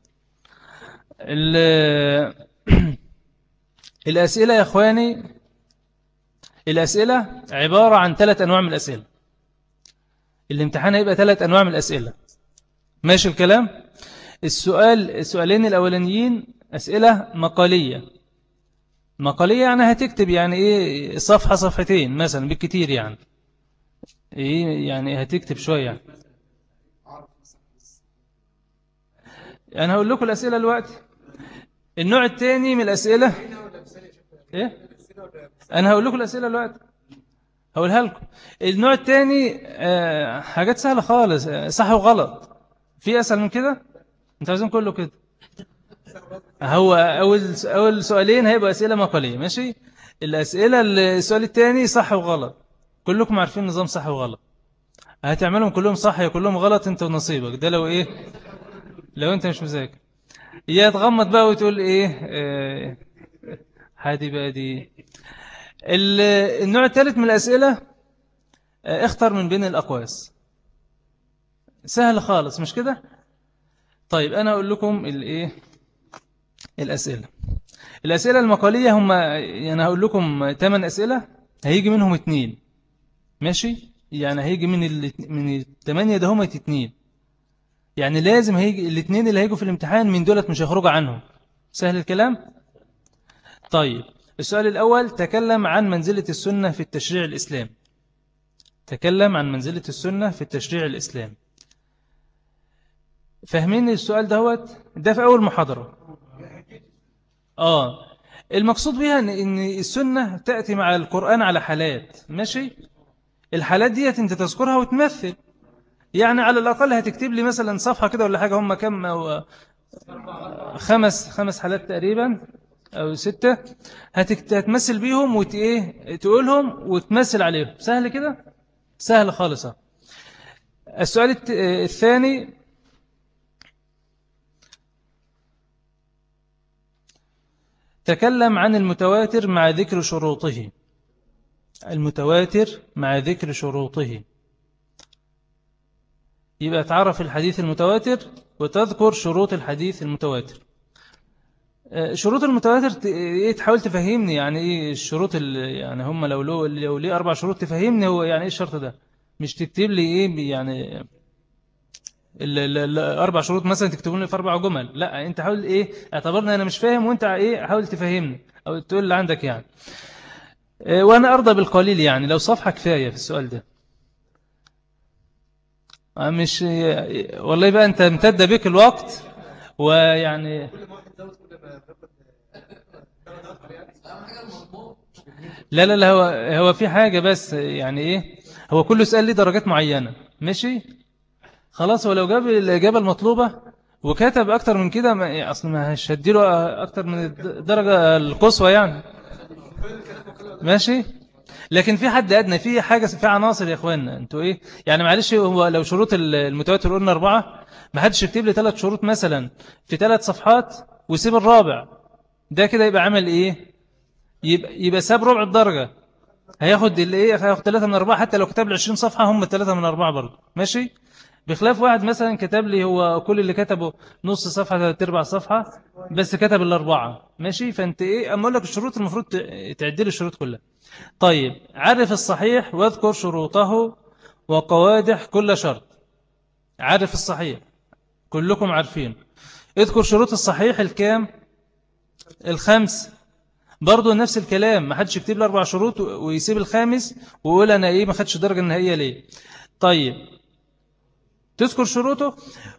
الأسئلة يا أخواني الأسئلة عبارة عن ثلاث أنواع من الأسئلة. الامتحان هيبقى ثلاث أنواع من الأسئلة. ماشي الكلام؟ السؤال السؤالين الأولانيين أسئلة مقالية. مقالية يعني هتكتب يعني إيه صفحة صفحتين مثلا بالكتير يعني. إيه يعني هتكتب شوية يعني. أنا هقول لكم الأسئلة الوقت النوع الثاني من الأسئلة. إيه؟ أنا هقول لكم الأسئلة الوقت هقولها لكم. النوع الثاني آه، حاجات سهلة خالص. آه، صح وغلط. في أسهل من كده؟ أنت عايزين كله كده. هو أول أول سؤالين هيبقى أسئلة مقالية ماشي؟ الأسئلة السؤال الثاني صح وغلط. كلكم عارفين نظام صح وغلط. هتعملهم كلهم صح يا كلهم غلط انت ونصيبك. ده لو إيه؟ لو أنت مش مذاكر. يا تغمض بقى وتقول آه هادي بقى دي. النوع الثالث من الأسئلة آه اختر من بين الأقواس. سهل خالص مش كده؟ طيب أنا أقول لكم الإيه الأسئلة. الأسئلة المقالية هم يعني هقول لكم 8 أسئلة هيجي منهم اثنين ماشي؟ يعني هيجي من ال... من الثمانية ده هم اثنين يعني لازم هيجي الاثنين اللي هيجوا في الامتحان من دولت مش هيخرجوا عنهم. سهل الكلام؟ طيب. السؤال الأول تكلم عن منزلة السنة في التشريع الإسلام. تكلم عن منزلة السنة في التشريع الإسلام. فاهمين السؤال دهوت ده في أول محاضرة. آه. المقصود بها إن السنة تأتي مع القرآن على حالات. ماشي؟ الحالات دي أنت تذكرها وتمثل. يعني على الأقل هتكتب لي مثلا صفحة كده ولا حاجة هم كم أو خمس خمس حالات تقريبا. أو ستة هتمثل بيهم وت إيه تقولهم وتمثل عليهم. سهل كده؟ سهل خالص السؤال الثاني. تكلم عن المتواتر مع ذكر شروطه. المتواتر مع ذكر شروطه. يبقى تعرف الحديث المتواتر وتذكر شروط الحديث المتواتر. شروط المتواتر إيه تحاول تفهمني يعني إيه الشروط يعني هم لو لو, لو ليه أربع شروط تفهمني هو يعني إيه الشرط ده؟ مش تكتب لي إيه يعني الاربع شروط مثلا تكتبون لي في أربع جمل. لا أنت حاول إيه اعتبرني أنا مش فاهم وأنت إيه حاول تفهمني أو تقول اللي عندك يعني. آه، وأنا أرضى بالقليل يعني لو صفحة كفاية في السؤال ده. آه، مش والله بقى أنت امتد بك الوقت ويعني لا لا لا هو هو في حاجة بس يعني إيه؟ هو كل سؤال ليه درجات معينة. ماشي؟ خلاص ولو جاب الإجابة المطلوبة وكتب أكتر من كده ما أصلا ما هشديله أكتر من الدرجة القصوى يعني. ماشي؟ لكن في حد أدنى في حاجة في عناصر يا أخوانا أنتوا إيه؟ يعني معلش هو لو شروط المتواتر قلنا أربعة ما حدش يكتب لي ثلاث شروط مثلا. في ثلاث صفحات ويسيب الرابع. ده كده يبقى عمل إيه؟ يبقى, يبقى ساب ربع الدرجة. هياخد اللي إيه؟ هياخد ثلاثة من أربعة. حتى لو كتب لي 20 صفحة هم ثلاثة من أربعة برضه. ماشي؟ بخلاف واحد مثلا كتب لي هو كل اللي كتبه نص صفحة ثلاث أرباع صفحة بس كتب الأربعة. ماشي؟ فأنت إيه؟ أما أقول لك الشروط المفروض تعدل الشروط كلها. طيب عرف الصحيح واذكر شروطه وقوادح كل شرط. عرف الصحيح. كلكم عارفين. اذكر شروط الصحيح الكام؟ الخمس. برضو نفس الكلام ما حدش يكتب لي أربع شروط ويسيب الخامس ويقول أنا إيه ما خدش درجة النهائية ليه؟ طيب تذكر شروطه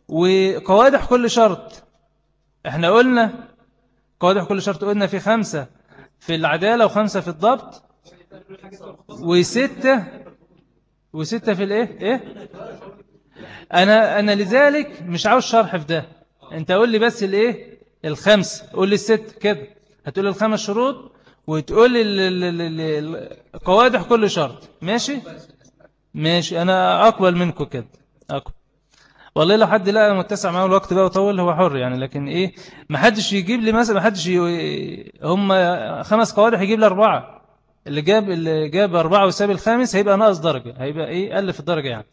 وقوادح كل شرط. إحنا قلنا قوادح كل شرط قلنا في خمسة في العدالة وخمسة في الضبط وستة وستة في الإيه؟ إيه؟ أنا أنا لذلك مش عاوز شرح في ده. أنت قول لي بس الإيه؟ الخمس قول لي الست كده. هتقول الخمس شروط وتقول لي قوادح كل شرط. ماشي؟ ماشي. أنا أقبل منكم كده. أقبل. والله لو حد لقى متسع معه الوقت بقى وطول هو حر يعني لكن إيه؟ ما حدش يجيب لي مثلا ما حدش. هم خمس قوادح يجيب لي أربعة. اللي جاب اللي جاب أربعة وساب الخامس هيبقى ناقص درجة هيبقى إيه؟ قل في الدرجة يعني.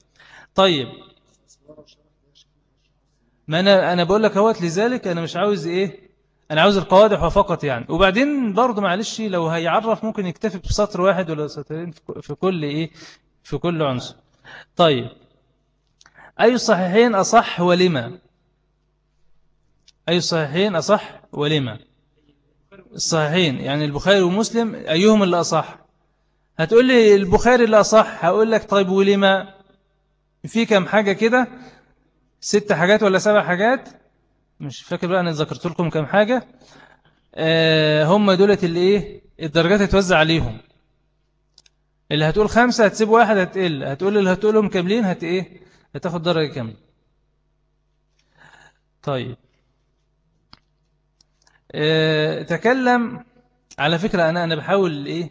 طيب. ما أنا أنا بقول لك أهوت لذلك أنا مش عاوز إيه؟ أنا عاوز القوادح فقط يعني. وبعدين برضه معلش لو هيعرف ممكن يكتفي بسطر واحد ولا سطرين في كل إيه؟ في كل عنصر. طيب. أي الصحيحين أصح ولما؟ أي الصحيحين أصح ولما؟ الصحيحين. يعني البخاري ومسلم أيهم اللي أصح؟ هتقول لي البخاري اللي أصح هقول لك طيب ولما؟ في كم حاجة كده؟ ست حاجات ولا سبع حاجات؟ مش فاكر بقى أنا ذكرت لكم كم حاجة. آه هم دولت اللي إيه؟ الدرجات هتوزع عليهم. اللي هتقول خمسة هتسيب واحد هتقل. هتقول اللي هتقولهم كاملين هت إيه؟ هتاخد درجة كاملة. طيب. آه، تكلم. على فكرة أنا أنا بحاول إيه؟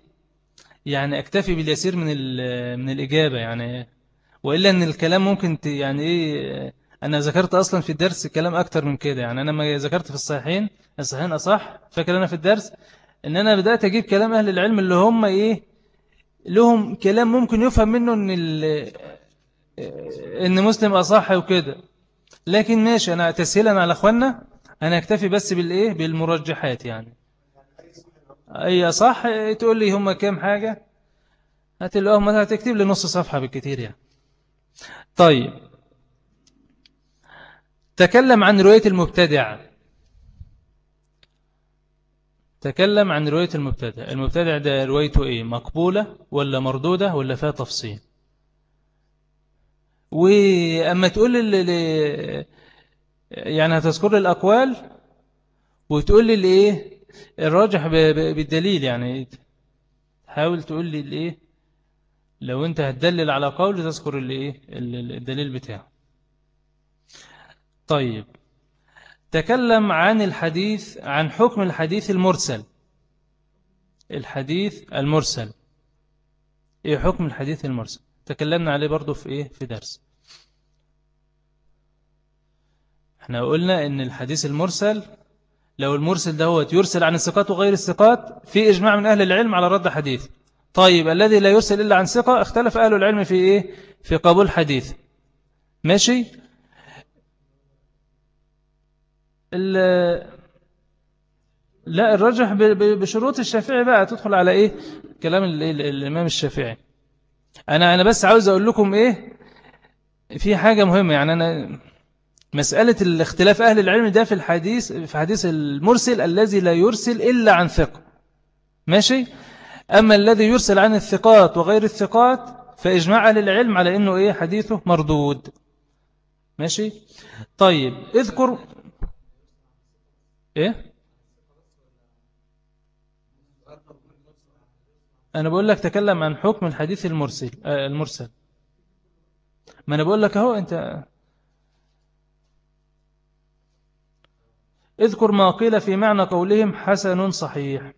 يعني أكتفي باليسير من من الإجابة يعني. وإلا أن الكلام ممكن يعني إيه؟ أنا ذكرت أصلا في الدرس كلام أكتر من كده. يعني أنا ما ذكرت في الصحيحين الصحيحين أصح. فاكر أنا في الدرس إن أنا بدأت أجيب كلام أهل العلم اللي هم إيه لهم كلام ممكن يفهم منه إن إن مسلم أصح وكده. لكن ماشي أنا تسهيلا على أخوانا أنا أكتفي بس بالإيه بالمرجحات يعني. أي صح تقول لي هم كام حاجة؟ هتلاقيهم هتكتب لي نص صفحة بالكثير يعني. طيب. تكلم عن رواية المبتدع. تكلم عن رواية المبتدع. المبتدع ده روايته إيه؟ مقبولة ولا مردودة ولا فيها تفصيل؟ وأما تقول لي يعني هتذكر الأقوال وتقول لي الإيه؟ الراجح بالدليل يعني. حاول تقول لي الإيه؟ لو أنت هتدلل على قول تذكر الإيه؟ الدليل بتاعه. طيب. تكلم عن الحديث عن حكم الحديث المرسل. الحديث المرسل. إيه حكم الحديث المرسل؟ تكلمنا عليه برضو في إيه؟ في درس. إحنا قلنا إن الحديث المرسل لو المرسل ده هو يرسل عن الثقات وغير الثقات في إجماع من أهل العلم على رد حديث طيب الذي لا يرسل إلا عن ثقة اختلف أهل العلم في إيه؟ في قبول حديث. ماشي؟ لا الرجح بشروط الشافعي بقى تدخل على إيه؟ كلام الإمام الشافعي. أنا أنا بس عاوز أقول لكم إيه؟ في حاجة مهمة يعني أنا مسألة الاختلاف أهل العلم ده في الحديث في حديث المرسل الذي لا يرسل إلا عن ثقة. ماشي؟ أما الذي يرسل عن الثقات وغير الثقات فإجماع أهل العلم على أنه إيه؟ حديثه مردود. ماشي؟ طيب اذكر إيه؟ أنا بقول لك تكلم عن حكم الحديث المرسل آه المرسل. ما أنا بقول لك أهو أنت اذكر ما قيل في معنى قولهم حسن صحيح.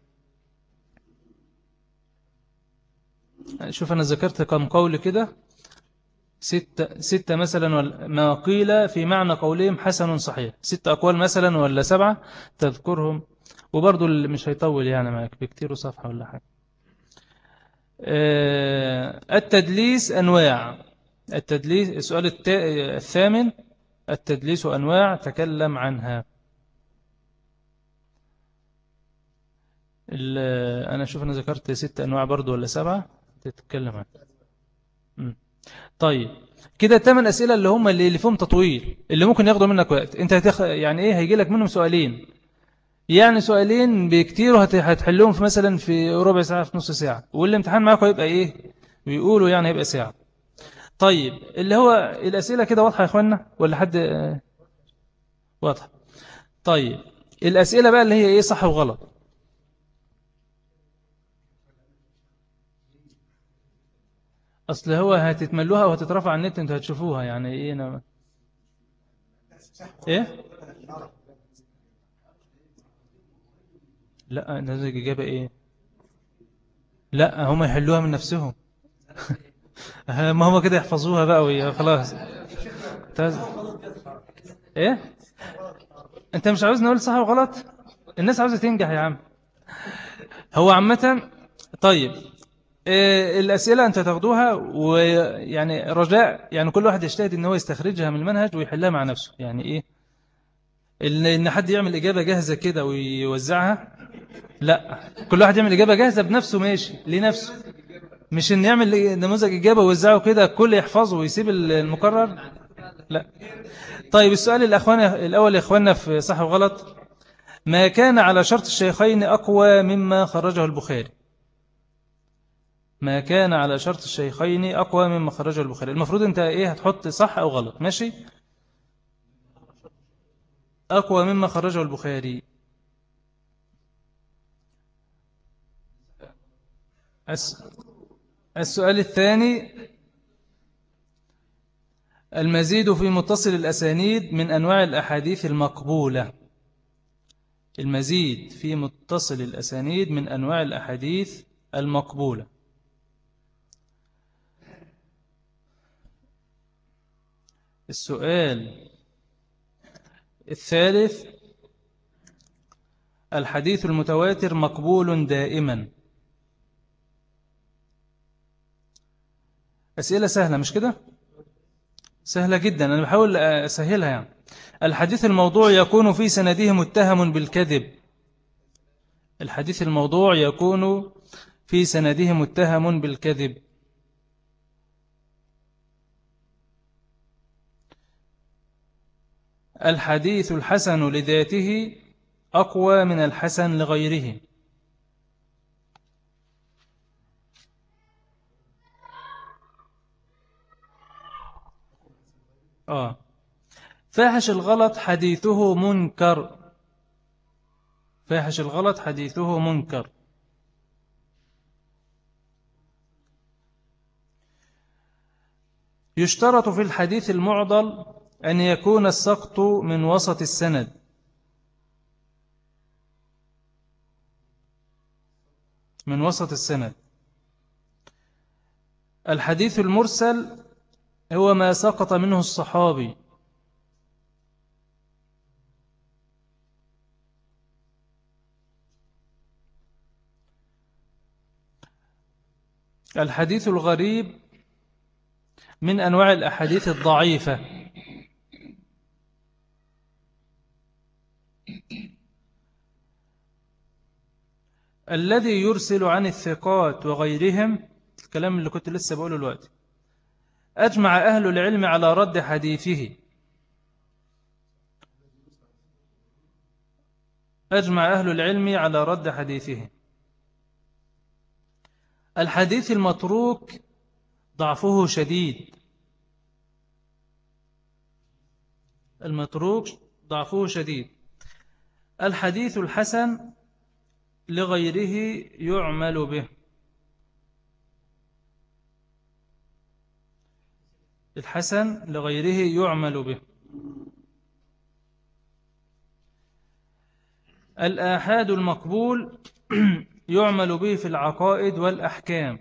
شوف أنا ذكرت كم قول كده. ستة, ستة مثلا ما قيل في معنى قولهم حسن صحيح. ستة أقوال مثلا ولا سبعة تذكرهم. وبرضو مش هيطول يعني معك بكتير صفحة ولا حاجة. آه، التدليس أنواع. التدليس السؤال الثامن. التدليس أنواع تكلم عنها. أنا شوف أنا ذكرت ست أنواع برضو ولا سبعة؟ تتكلم عنها. طيب كده الثمان أسئلة اللي هم اللي, فيهم تطويل اللي ممكن ياخدوا منك وقت. انت هتخ... يعني إيه هيجي لك منهم سؤالين. يعني سؤالين بكتير وهتحلهم في مثلا في ربع ساعة في نص ساعة. والامتحان معاكم هيبقى إيه؟ بيقولوا يعني هيبقى ساعة. طيب اللي هو الأسئلة كده واضحة يا إخوانا؟ ولا حد واضحة. طيب الأسئلة بقى اللي هي إيه صح وغلط. أصل هو هتتملوها وهتترفع على النت أنتوا هتشوفوها يعني إيه أنا إيه؟ لا نزل إجابة إيه؟ لا هم يحلوها من نفسهم. ما هم كده يحفظوها بقى وخلاص إيه؟ أنت مش عاوز نقول صح وغلط؟ الناس عاوزة تنجح يا عم. هو عامة طيب. إيه، الأسئلة أنت تاخدوها ويعني رجاء يعني كل واحد يجتهد أنه يستخرجها من المنهج ويحلها مع نفسه. يعني إيه؟ إن حد يعمل إجابة جاهزة كده ويوزعها لا. كل واحد يعمل إجابة جاهزة بنفسه ماشي لنفسه. مش إن يعمل نموذج إجابة ويوزعه كده كل يحفظه ويسيب المكرر لا. طيب السؤال الأخوان الأول يا إخواننا في صح وغلط. ما كان على شرط الشيخين أقوى مما خرجه البخاري؟ ما كان على شرط الشيخين أقوى مما خرجه البخاري. المفروض أنت إيه هتحط صح أو غلط. ماشي؟ أقوى مما خرجه البخاري. السؤال الثاني. المزيد في متصل الأسانيد من أنواع الأحاديث المقبولة. المزيد في متصل الأسانيد من أنواع الأحاديث المقبولة. السؤال الثالث الحديث المتواتر مقبول دائما. أسئلة سهلة مش كده؟ سهلة جدا أنا بحاول أسهلها يعني. الحديث الموضوع يكون في سنده متهم بالكذب. الحديث الموضوع يكون في سنده متهم بالكذب. الحديث الحسن لذاته أقوى من الحسن لغيره. آه. فاحش الغلط حديثه منكر. فاحش الغلط حديثه منكر. يشترط في الحديث المعضل أن يكون السقط من وسط السند. من وسط السند. الحديث المرسل هو ما سقط منه الصحابي. الحديث الغريب من أنواع الأحاديث الضعيفة. الذي يرسل عن الثقات وغيرهم الكلام اللي كنت لسه بقوله الوقت أجمع أهل العلم على رد حديثه. أجمع أهل العلم على رد حديثه. الحديث المتروك ضعفه شديد. المتروك ضعفه شديد. الحديث الحسن لغيره يعمل به. الحسن لغيره يعمل به. الآحاد المقبول يعمل به في العقائد والأحكام.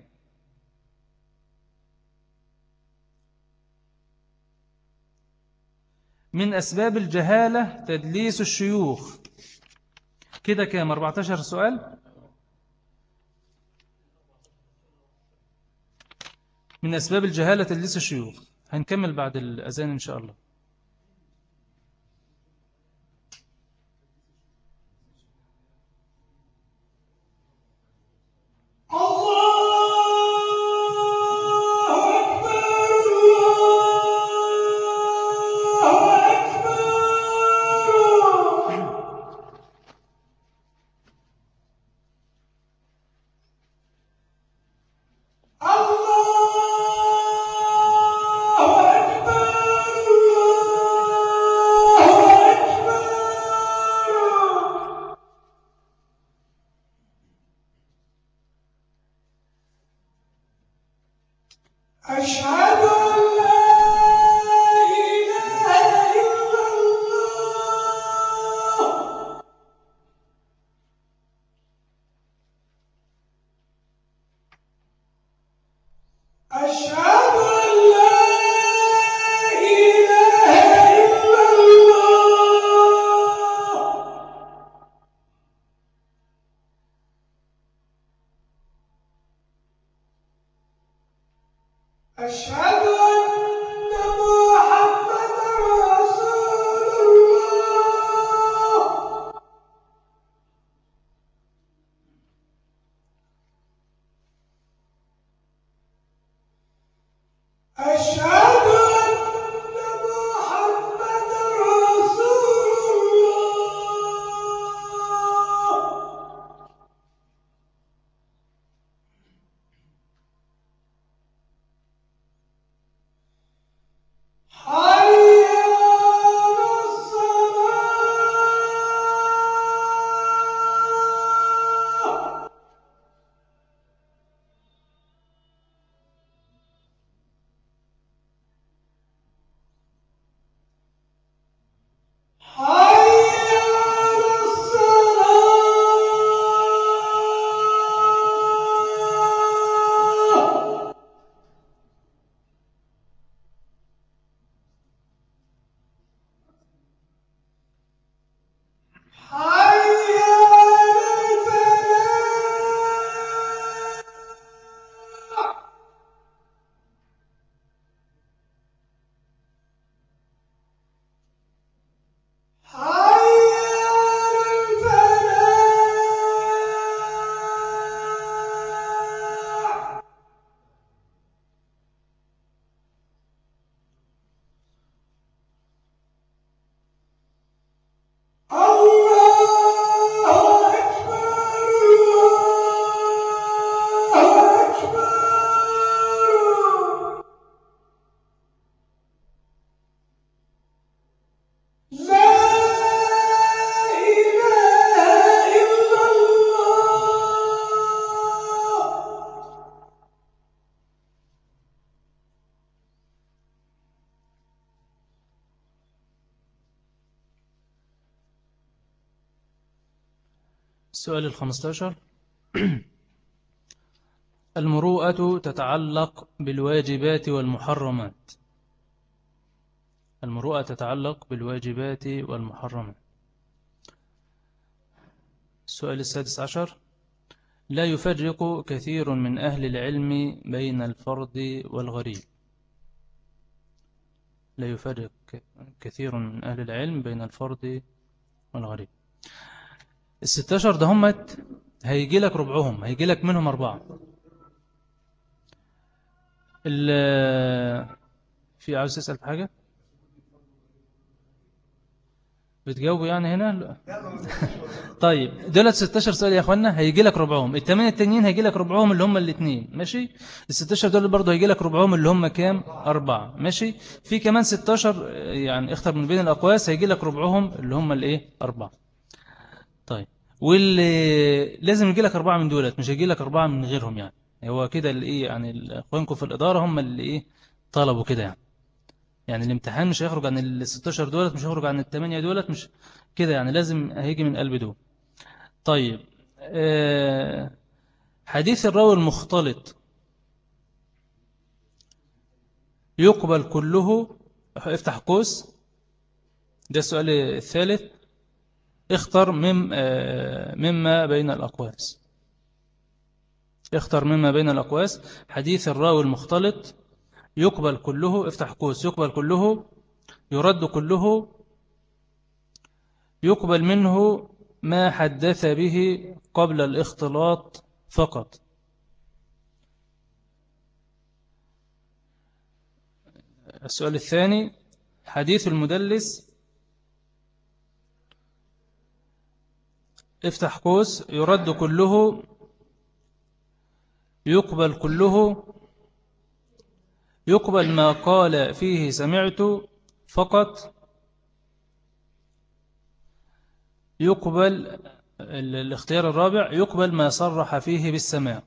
من أسباب الجهالة تدليس الشيوخ. كده كام؟ 14 سؤال. من أسباب الجهالة تدليس الشيوخ. هنكمل بعد الأذان إن شاء الله. 15 المروءة تتعلق بالواجبات والمحرمات. المروءة تتعلق بالواجبات والمحرمات. السؤال السادس عشر. لا يفرق كثير من أهل العلم بين الفرد والغريب. لا يفرق كثير من أهل العلم بين الفرد والغريب. الستاشر ده همت هيجي لك ربعهم هيجي لك منهم أربعة. في عاوز تسأل في حاجة؟ بتجاوبوا يعني هنا؟ لا. طيب دولت 16 سؤال يا اخوانا هيجي لك ربعهم. الثمانيه التانيين هيجي لك ربعهم اللي هم الاثنين ماشي؟ ال 16 دول برضه هيجي لك ربعهم اللي هم كام؟ أربعة. ماشي؟ في كمان 16 يعني اختر من بين الأقواس هيجي لك ربعهم اللي هم الإيه؟ أربعة. واللي لازم يجي لك أربعة من دولت مش هيجي لك أربعة من غيرهم يعني. هو كده اللي إيه يعني أخوانكم في الإدارة هم اللي إيه طلبوا كده يعني. يعني الامتحان مش هيخرج عن ال 16 دولت مش هيخرج عن الثمانية دولت مش كده يعني لازم هيجي من قلب دول. طيب آه، حديث الراوي المختلط يقبل كله. افتح قوس. ده السؤال الثالث. اختر مم آه، مما بين الأقواس. اختر مما بين الأقواس. حديث الراوي المختلط يقبل كله افتح قوس يقبل كله يرد كله يقبل منه ما حدث به قبل الاختلاط فقط. السؤال الثاني حديث المدلس افتح قوس يرد كله يقبل كله يقبل ما قال فيه سمعت فقط يقبل الاختيار الرابع يقبل ما صرح فيه بالسماع.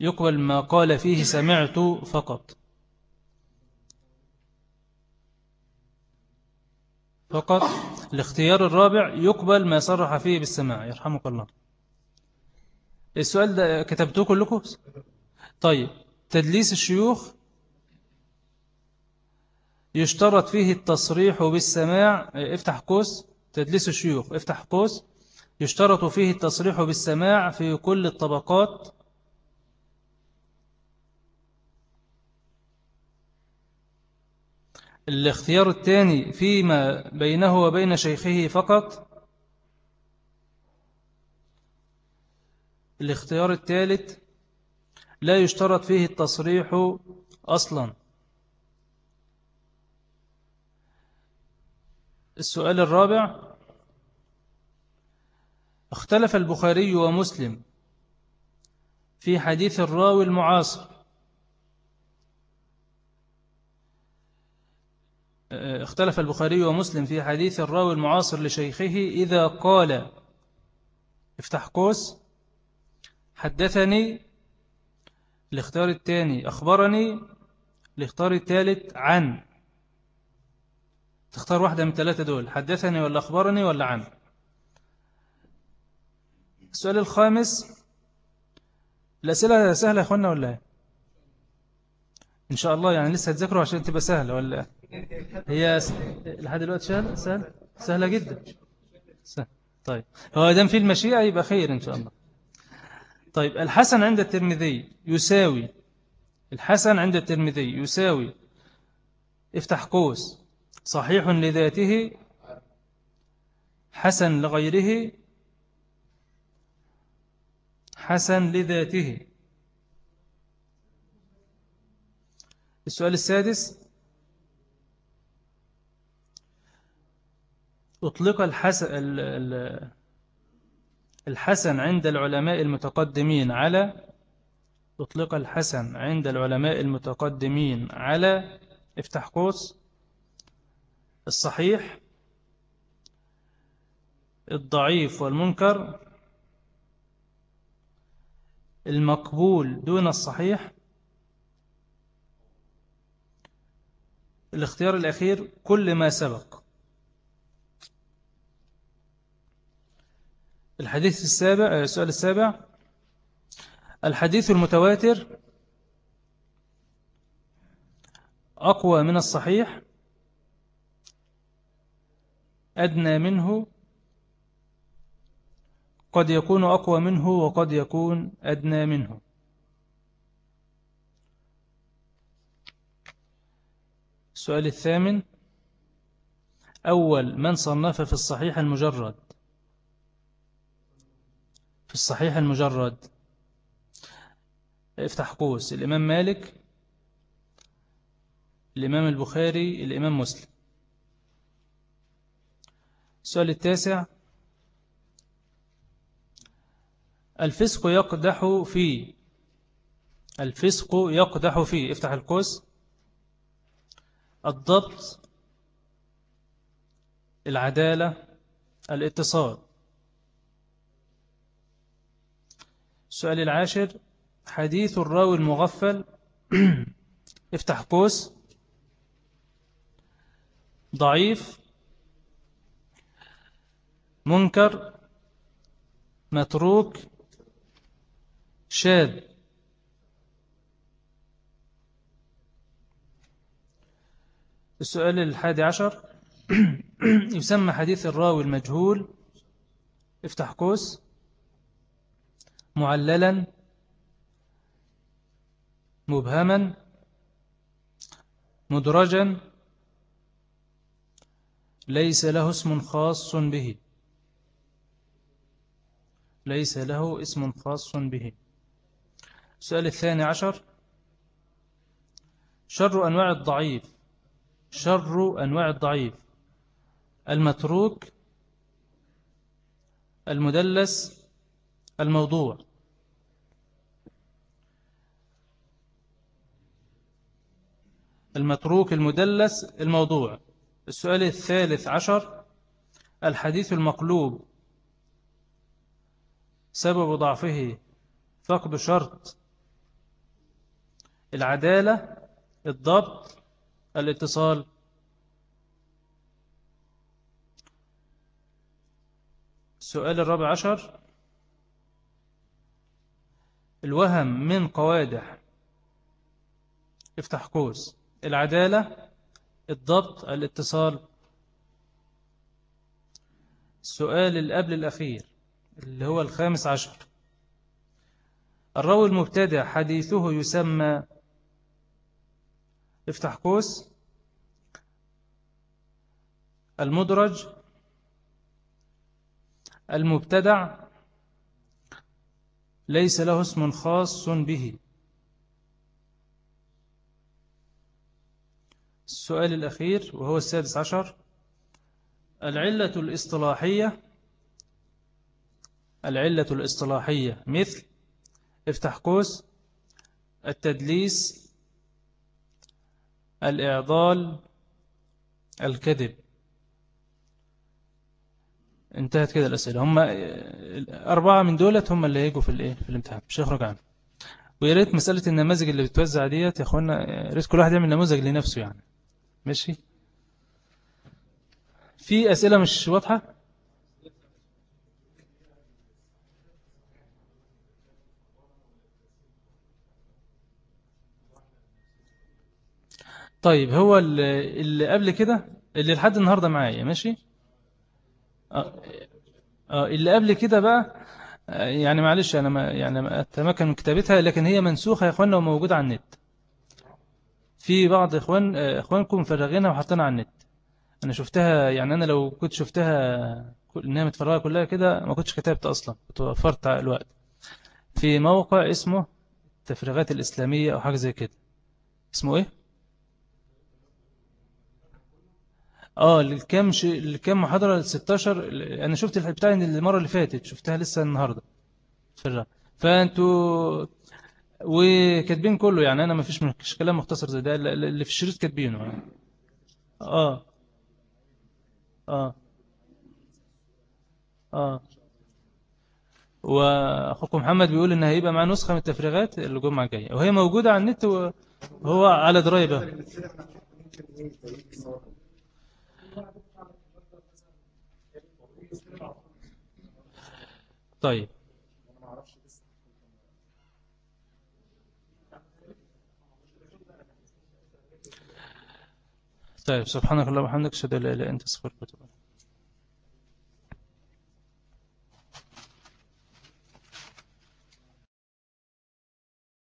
يقبل ما قال فيه سمعت فقط. فقط. الاختيار الرابع يقبل ما صرح فيه بالسماع. يرحمك الله. السؤال ده كتبتوه كلكم؟ طيب تدليس الشيوخ يشترط فيه التصريح بالسماع. افتح قوس. تدليس الشيوخ افتح قوس. يشترط فيه التصريح بالسماع في كل الطبقات. الاختيار الثاني فيما بينه وبين شيخه فقط؟ الاختيار الثالث لا يشترط فيه التصريح أصلا. السؤال الرابع اختلف البخاري ومسلم في حديث الراوي المعاصر. اختلف البخاري ومسلم في حديث الراوي المعاصر لشيخه إذا قال افتح قوس حدثني الاختيار الثاني أخبرني الاختيار الثالث عن. تختار واحدة من الثلاثة دول حدثني ولا أخبرني ولا عن. السؤال الخامس الأسئلة سهلة يا أخوانا ولا إن شاء الله يعني لسه هتذكروا عشان تبقى سهلة ولا هي لحد دلوقتي سهلة سهلة سهلة جدا. سهل. طيب. هو دام في المشيئة يبقى خير إن شاء الله. طيب الحسن عند الترمذي يساوي الحسن عند الترمذي يساوي افتح قوس صحيح لذاته حسن لغيره حسن لذاته. السؤال السادس أطلق الحسن الحسن عند العلماء المتقدمين على أطلق الحسن عند العلماء المتقدمين على افتح قوس الصحيح الضعيف والمنكر المقبول دون الصحيح. الاختيار الأخير كل ما سبق. الحديث السابع آه، السؤال السابع. الحديث المتواتر أقوى من الصحيح أدنى منه قد يكون أقوى منه وقد يكون أدنى منه. السؤال الثامن أول من صنف في الصحيح المجرد. في الصحيح المجرد. افتح قوس. الإمام مالك الإمام البخاري الإمام مسلم. السؤال التاسع. الفسق يقدح في الفسق يقدح في. افتح القوس. الضبط العدالة الإتصال. السؤال العاشر. حديث الراوي المغفل. افتح قوس ضعيف. منكر. متروك. شاذ. السؤال الحادي عشر. يسمى حديث الراوي المجهول. افتح قوس معللا مبهما مدرجا ليس له اسم خاص به. ليس له اسم خاص به. السؤال الثاني عشر شر أنواع الضعيف. شر أنواع الضعيف. المتروك المدلس الموضوع. المتروك المدلس الموضوع. السؤال الثالث عشر. الحديث المقلوب. سبب ضعفه فقد شرط. العدالة الضبط الاتصال. السؤال الرابع عشر. الوهم من قوادح. افتح قوس. العدالة الضبط الاتصال. السؤال القبل الأخير اللي هو الخامس عشر. الراوي المبتدع حديثه يسمى افتح قوس. المدرج المبتدع ليس له اسم خاص به. السؤال الأخير وهو السادس عشر. العلة الاصطلاحية العلة الاصطلاحية مثل افتح قوس التدليس الإعضال الكذب. انتهت كده الأسئلة. هم أربعة من دولت هم اللي هيجوا في الإيه؟ في الامتحان مش هيخرج عنه ويا ريت مسألة النماذج اللي بتوزع ديت يا أخوانا يا ريت كل واحد يعمل نموذج لنفسه يعني. ماشي؟ في أسئلة مش واضحة؟ طيب هو اللي قبل كده اللي لحد النهاردة معايا. ماشي؟ اللي قبل كده بقى آه، يعني معلش أنا ما يعني أتمكن من كتابتها لكن هي منسوخة يا إخواننا وموجودة على النت. في بعض إخوان آه، إخوانكم مفرغينها وحاطينها على النت. أنا شفتها يعني أنا لو كنت شفتها إنها متفرغة كلها كده ما كنتش كتبت أصلا كنت وفرت الوقت. في موقع اسمه التفريغات الإسلامية أو حاجة زي كده. اسمه إيه؟ آه الكام ش... الكام محاضرة؟ ال 16 أنا شفت بتاعي المرة اللي فاتت شفتها لسه النهاردة. في فأنتوا وكاتبين كله يعني أنا ما فيش مش كلام مختصر زي ده اللي في الشريط كاتبينه. آه. آه. آه. وأخوكم محمد بيقول إن هيبقى معاه نسخة من التفريغات الجمعة الجاية. وهي موجودة على النت وهو على درايبه. طيب. طيب سبحانك اللهم وبحمدك أشهد أن لا إله إلا أنت أستغفرك وأتوب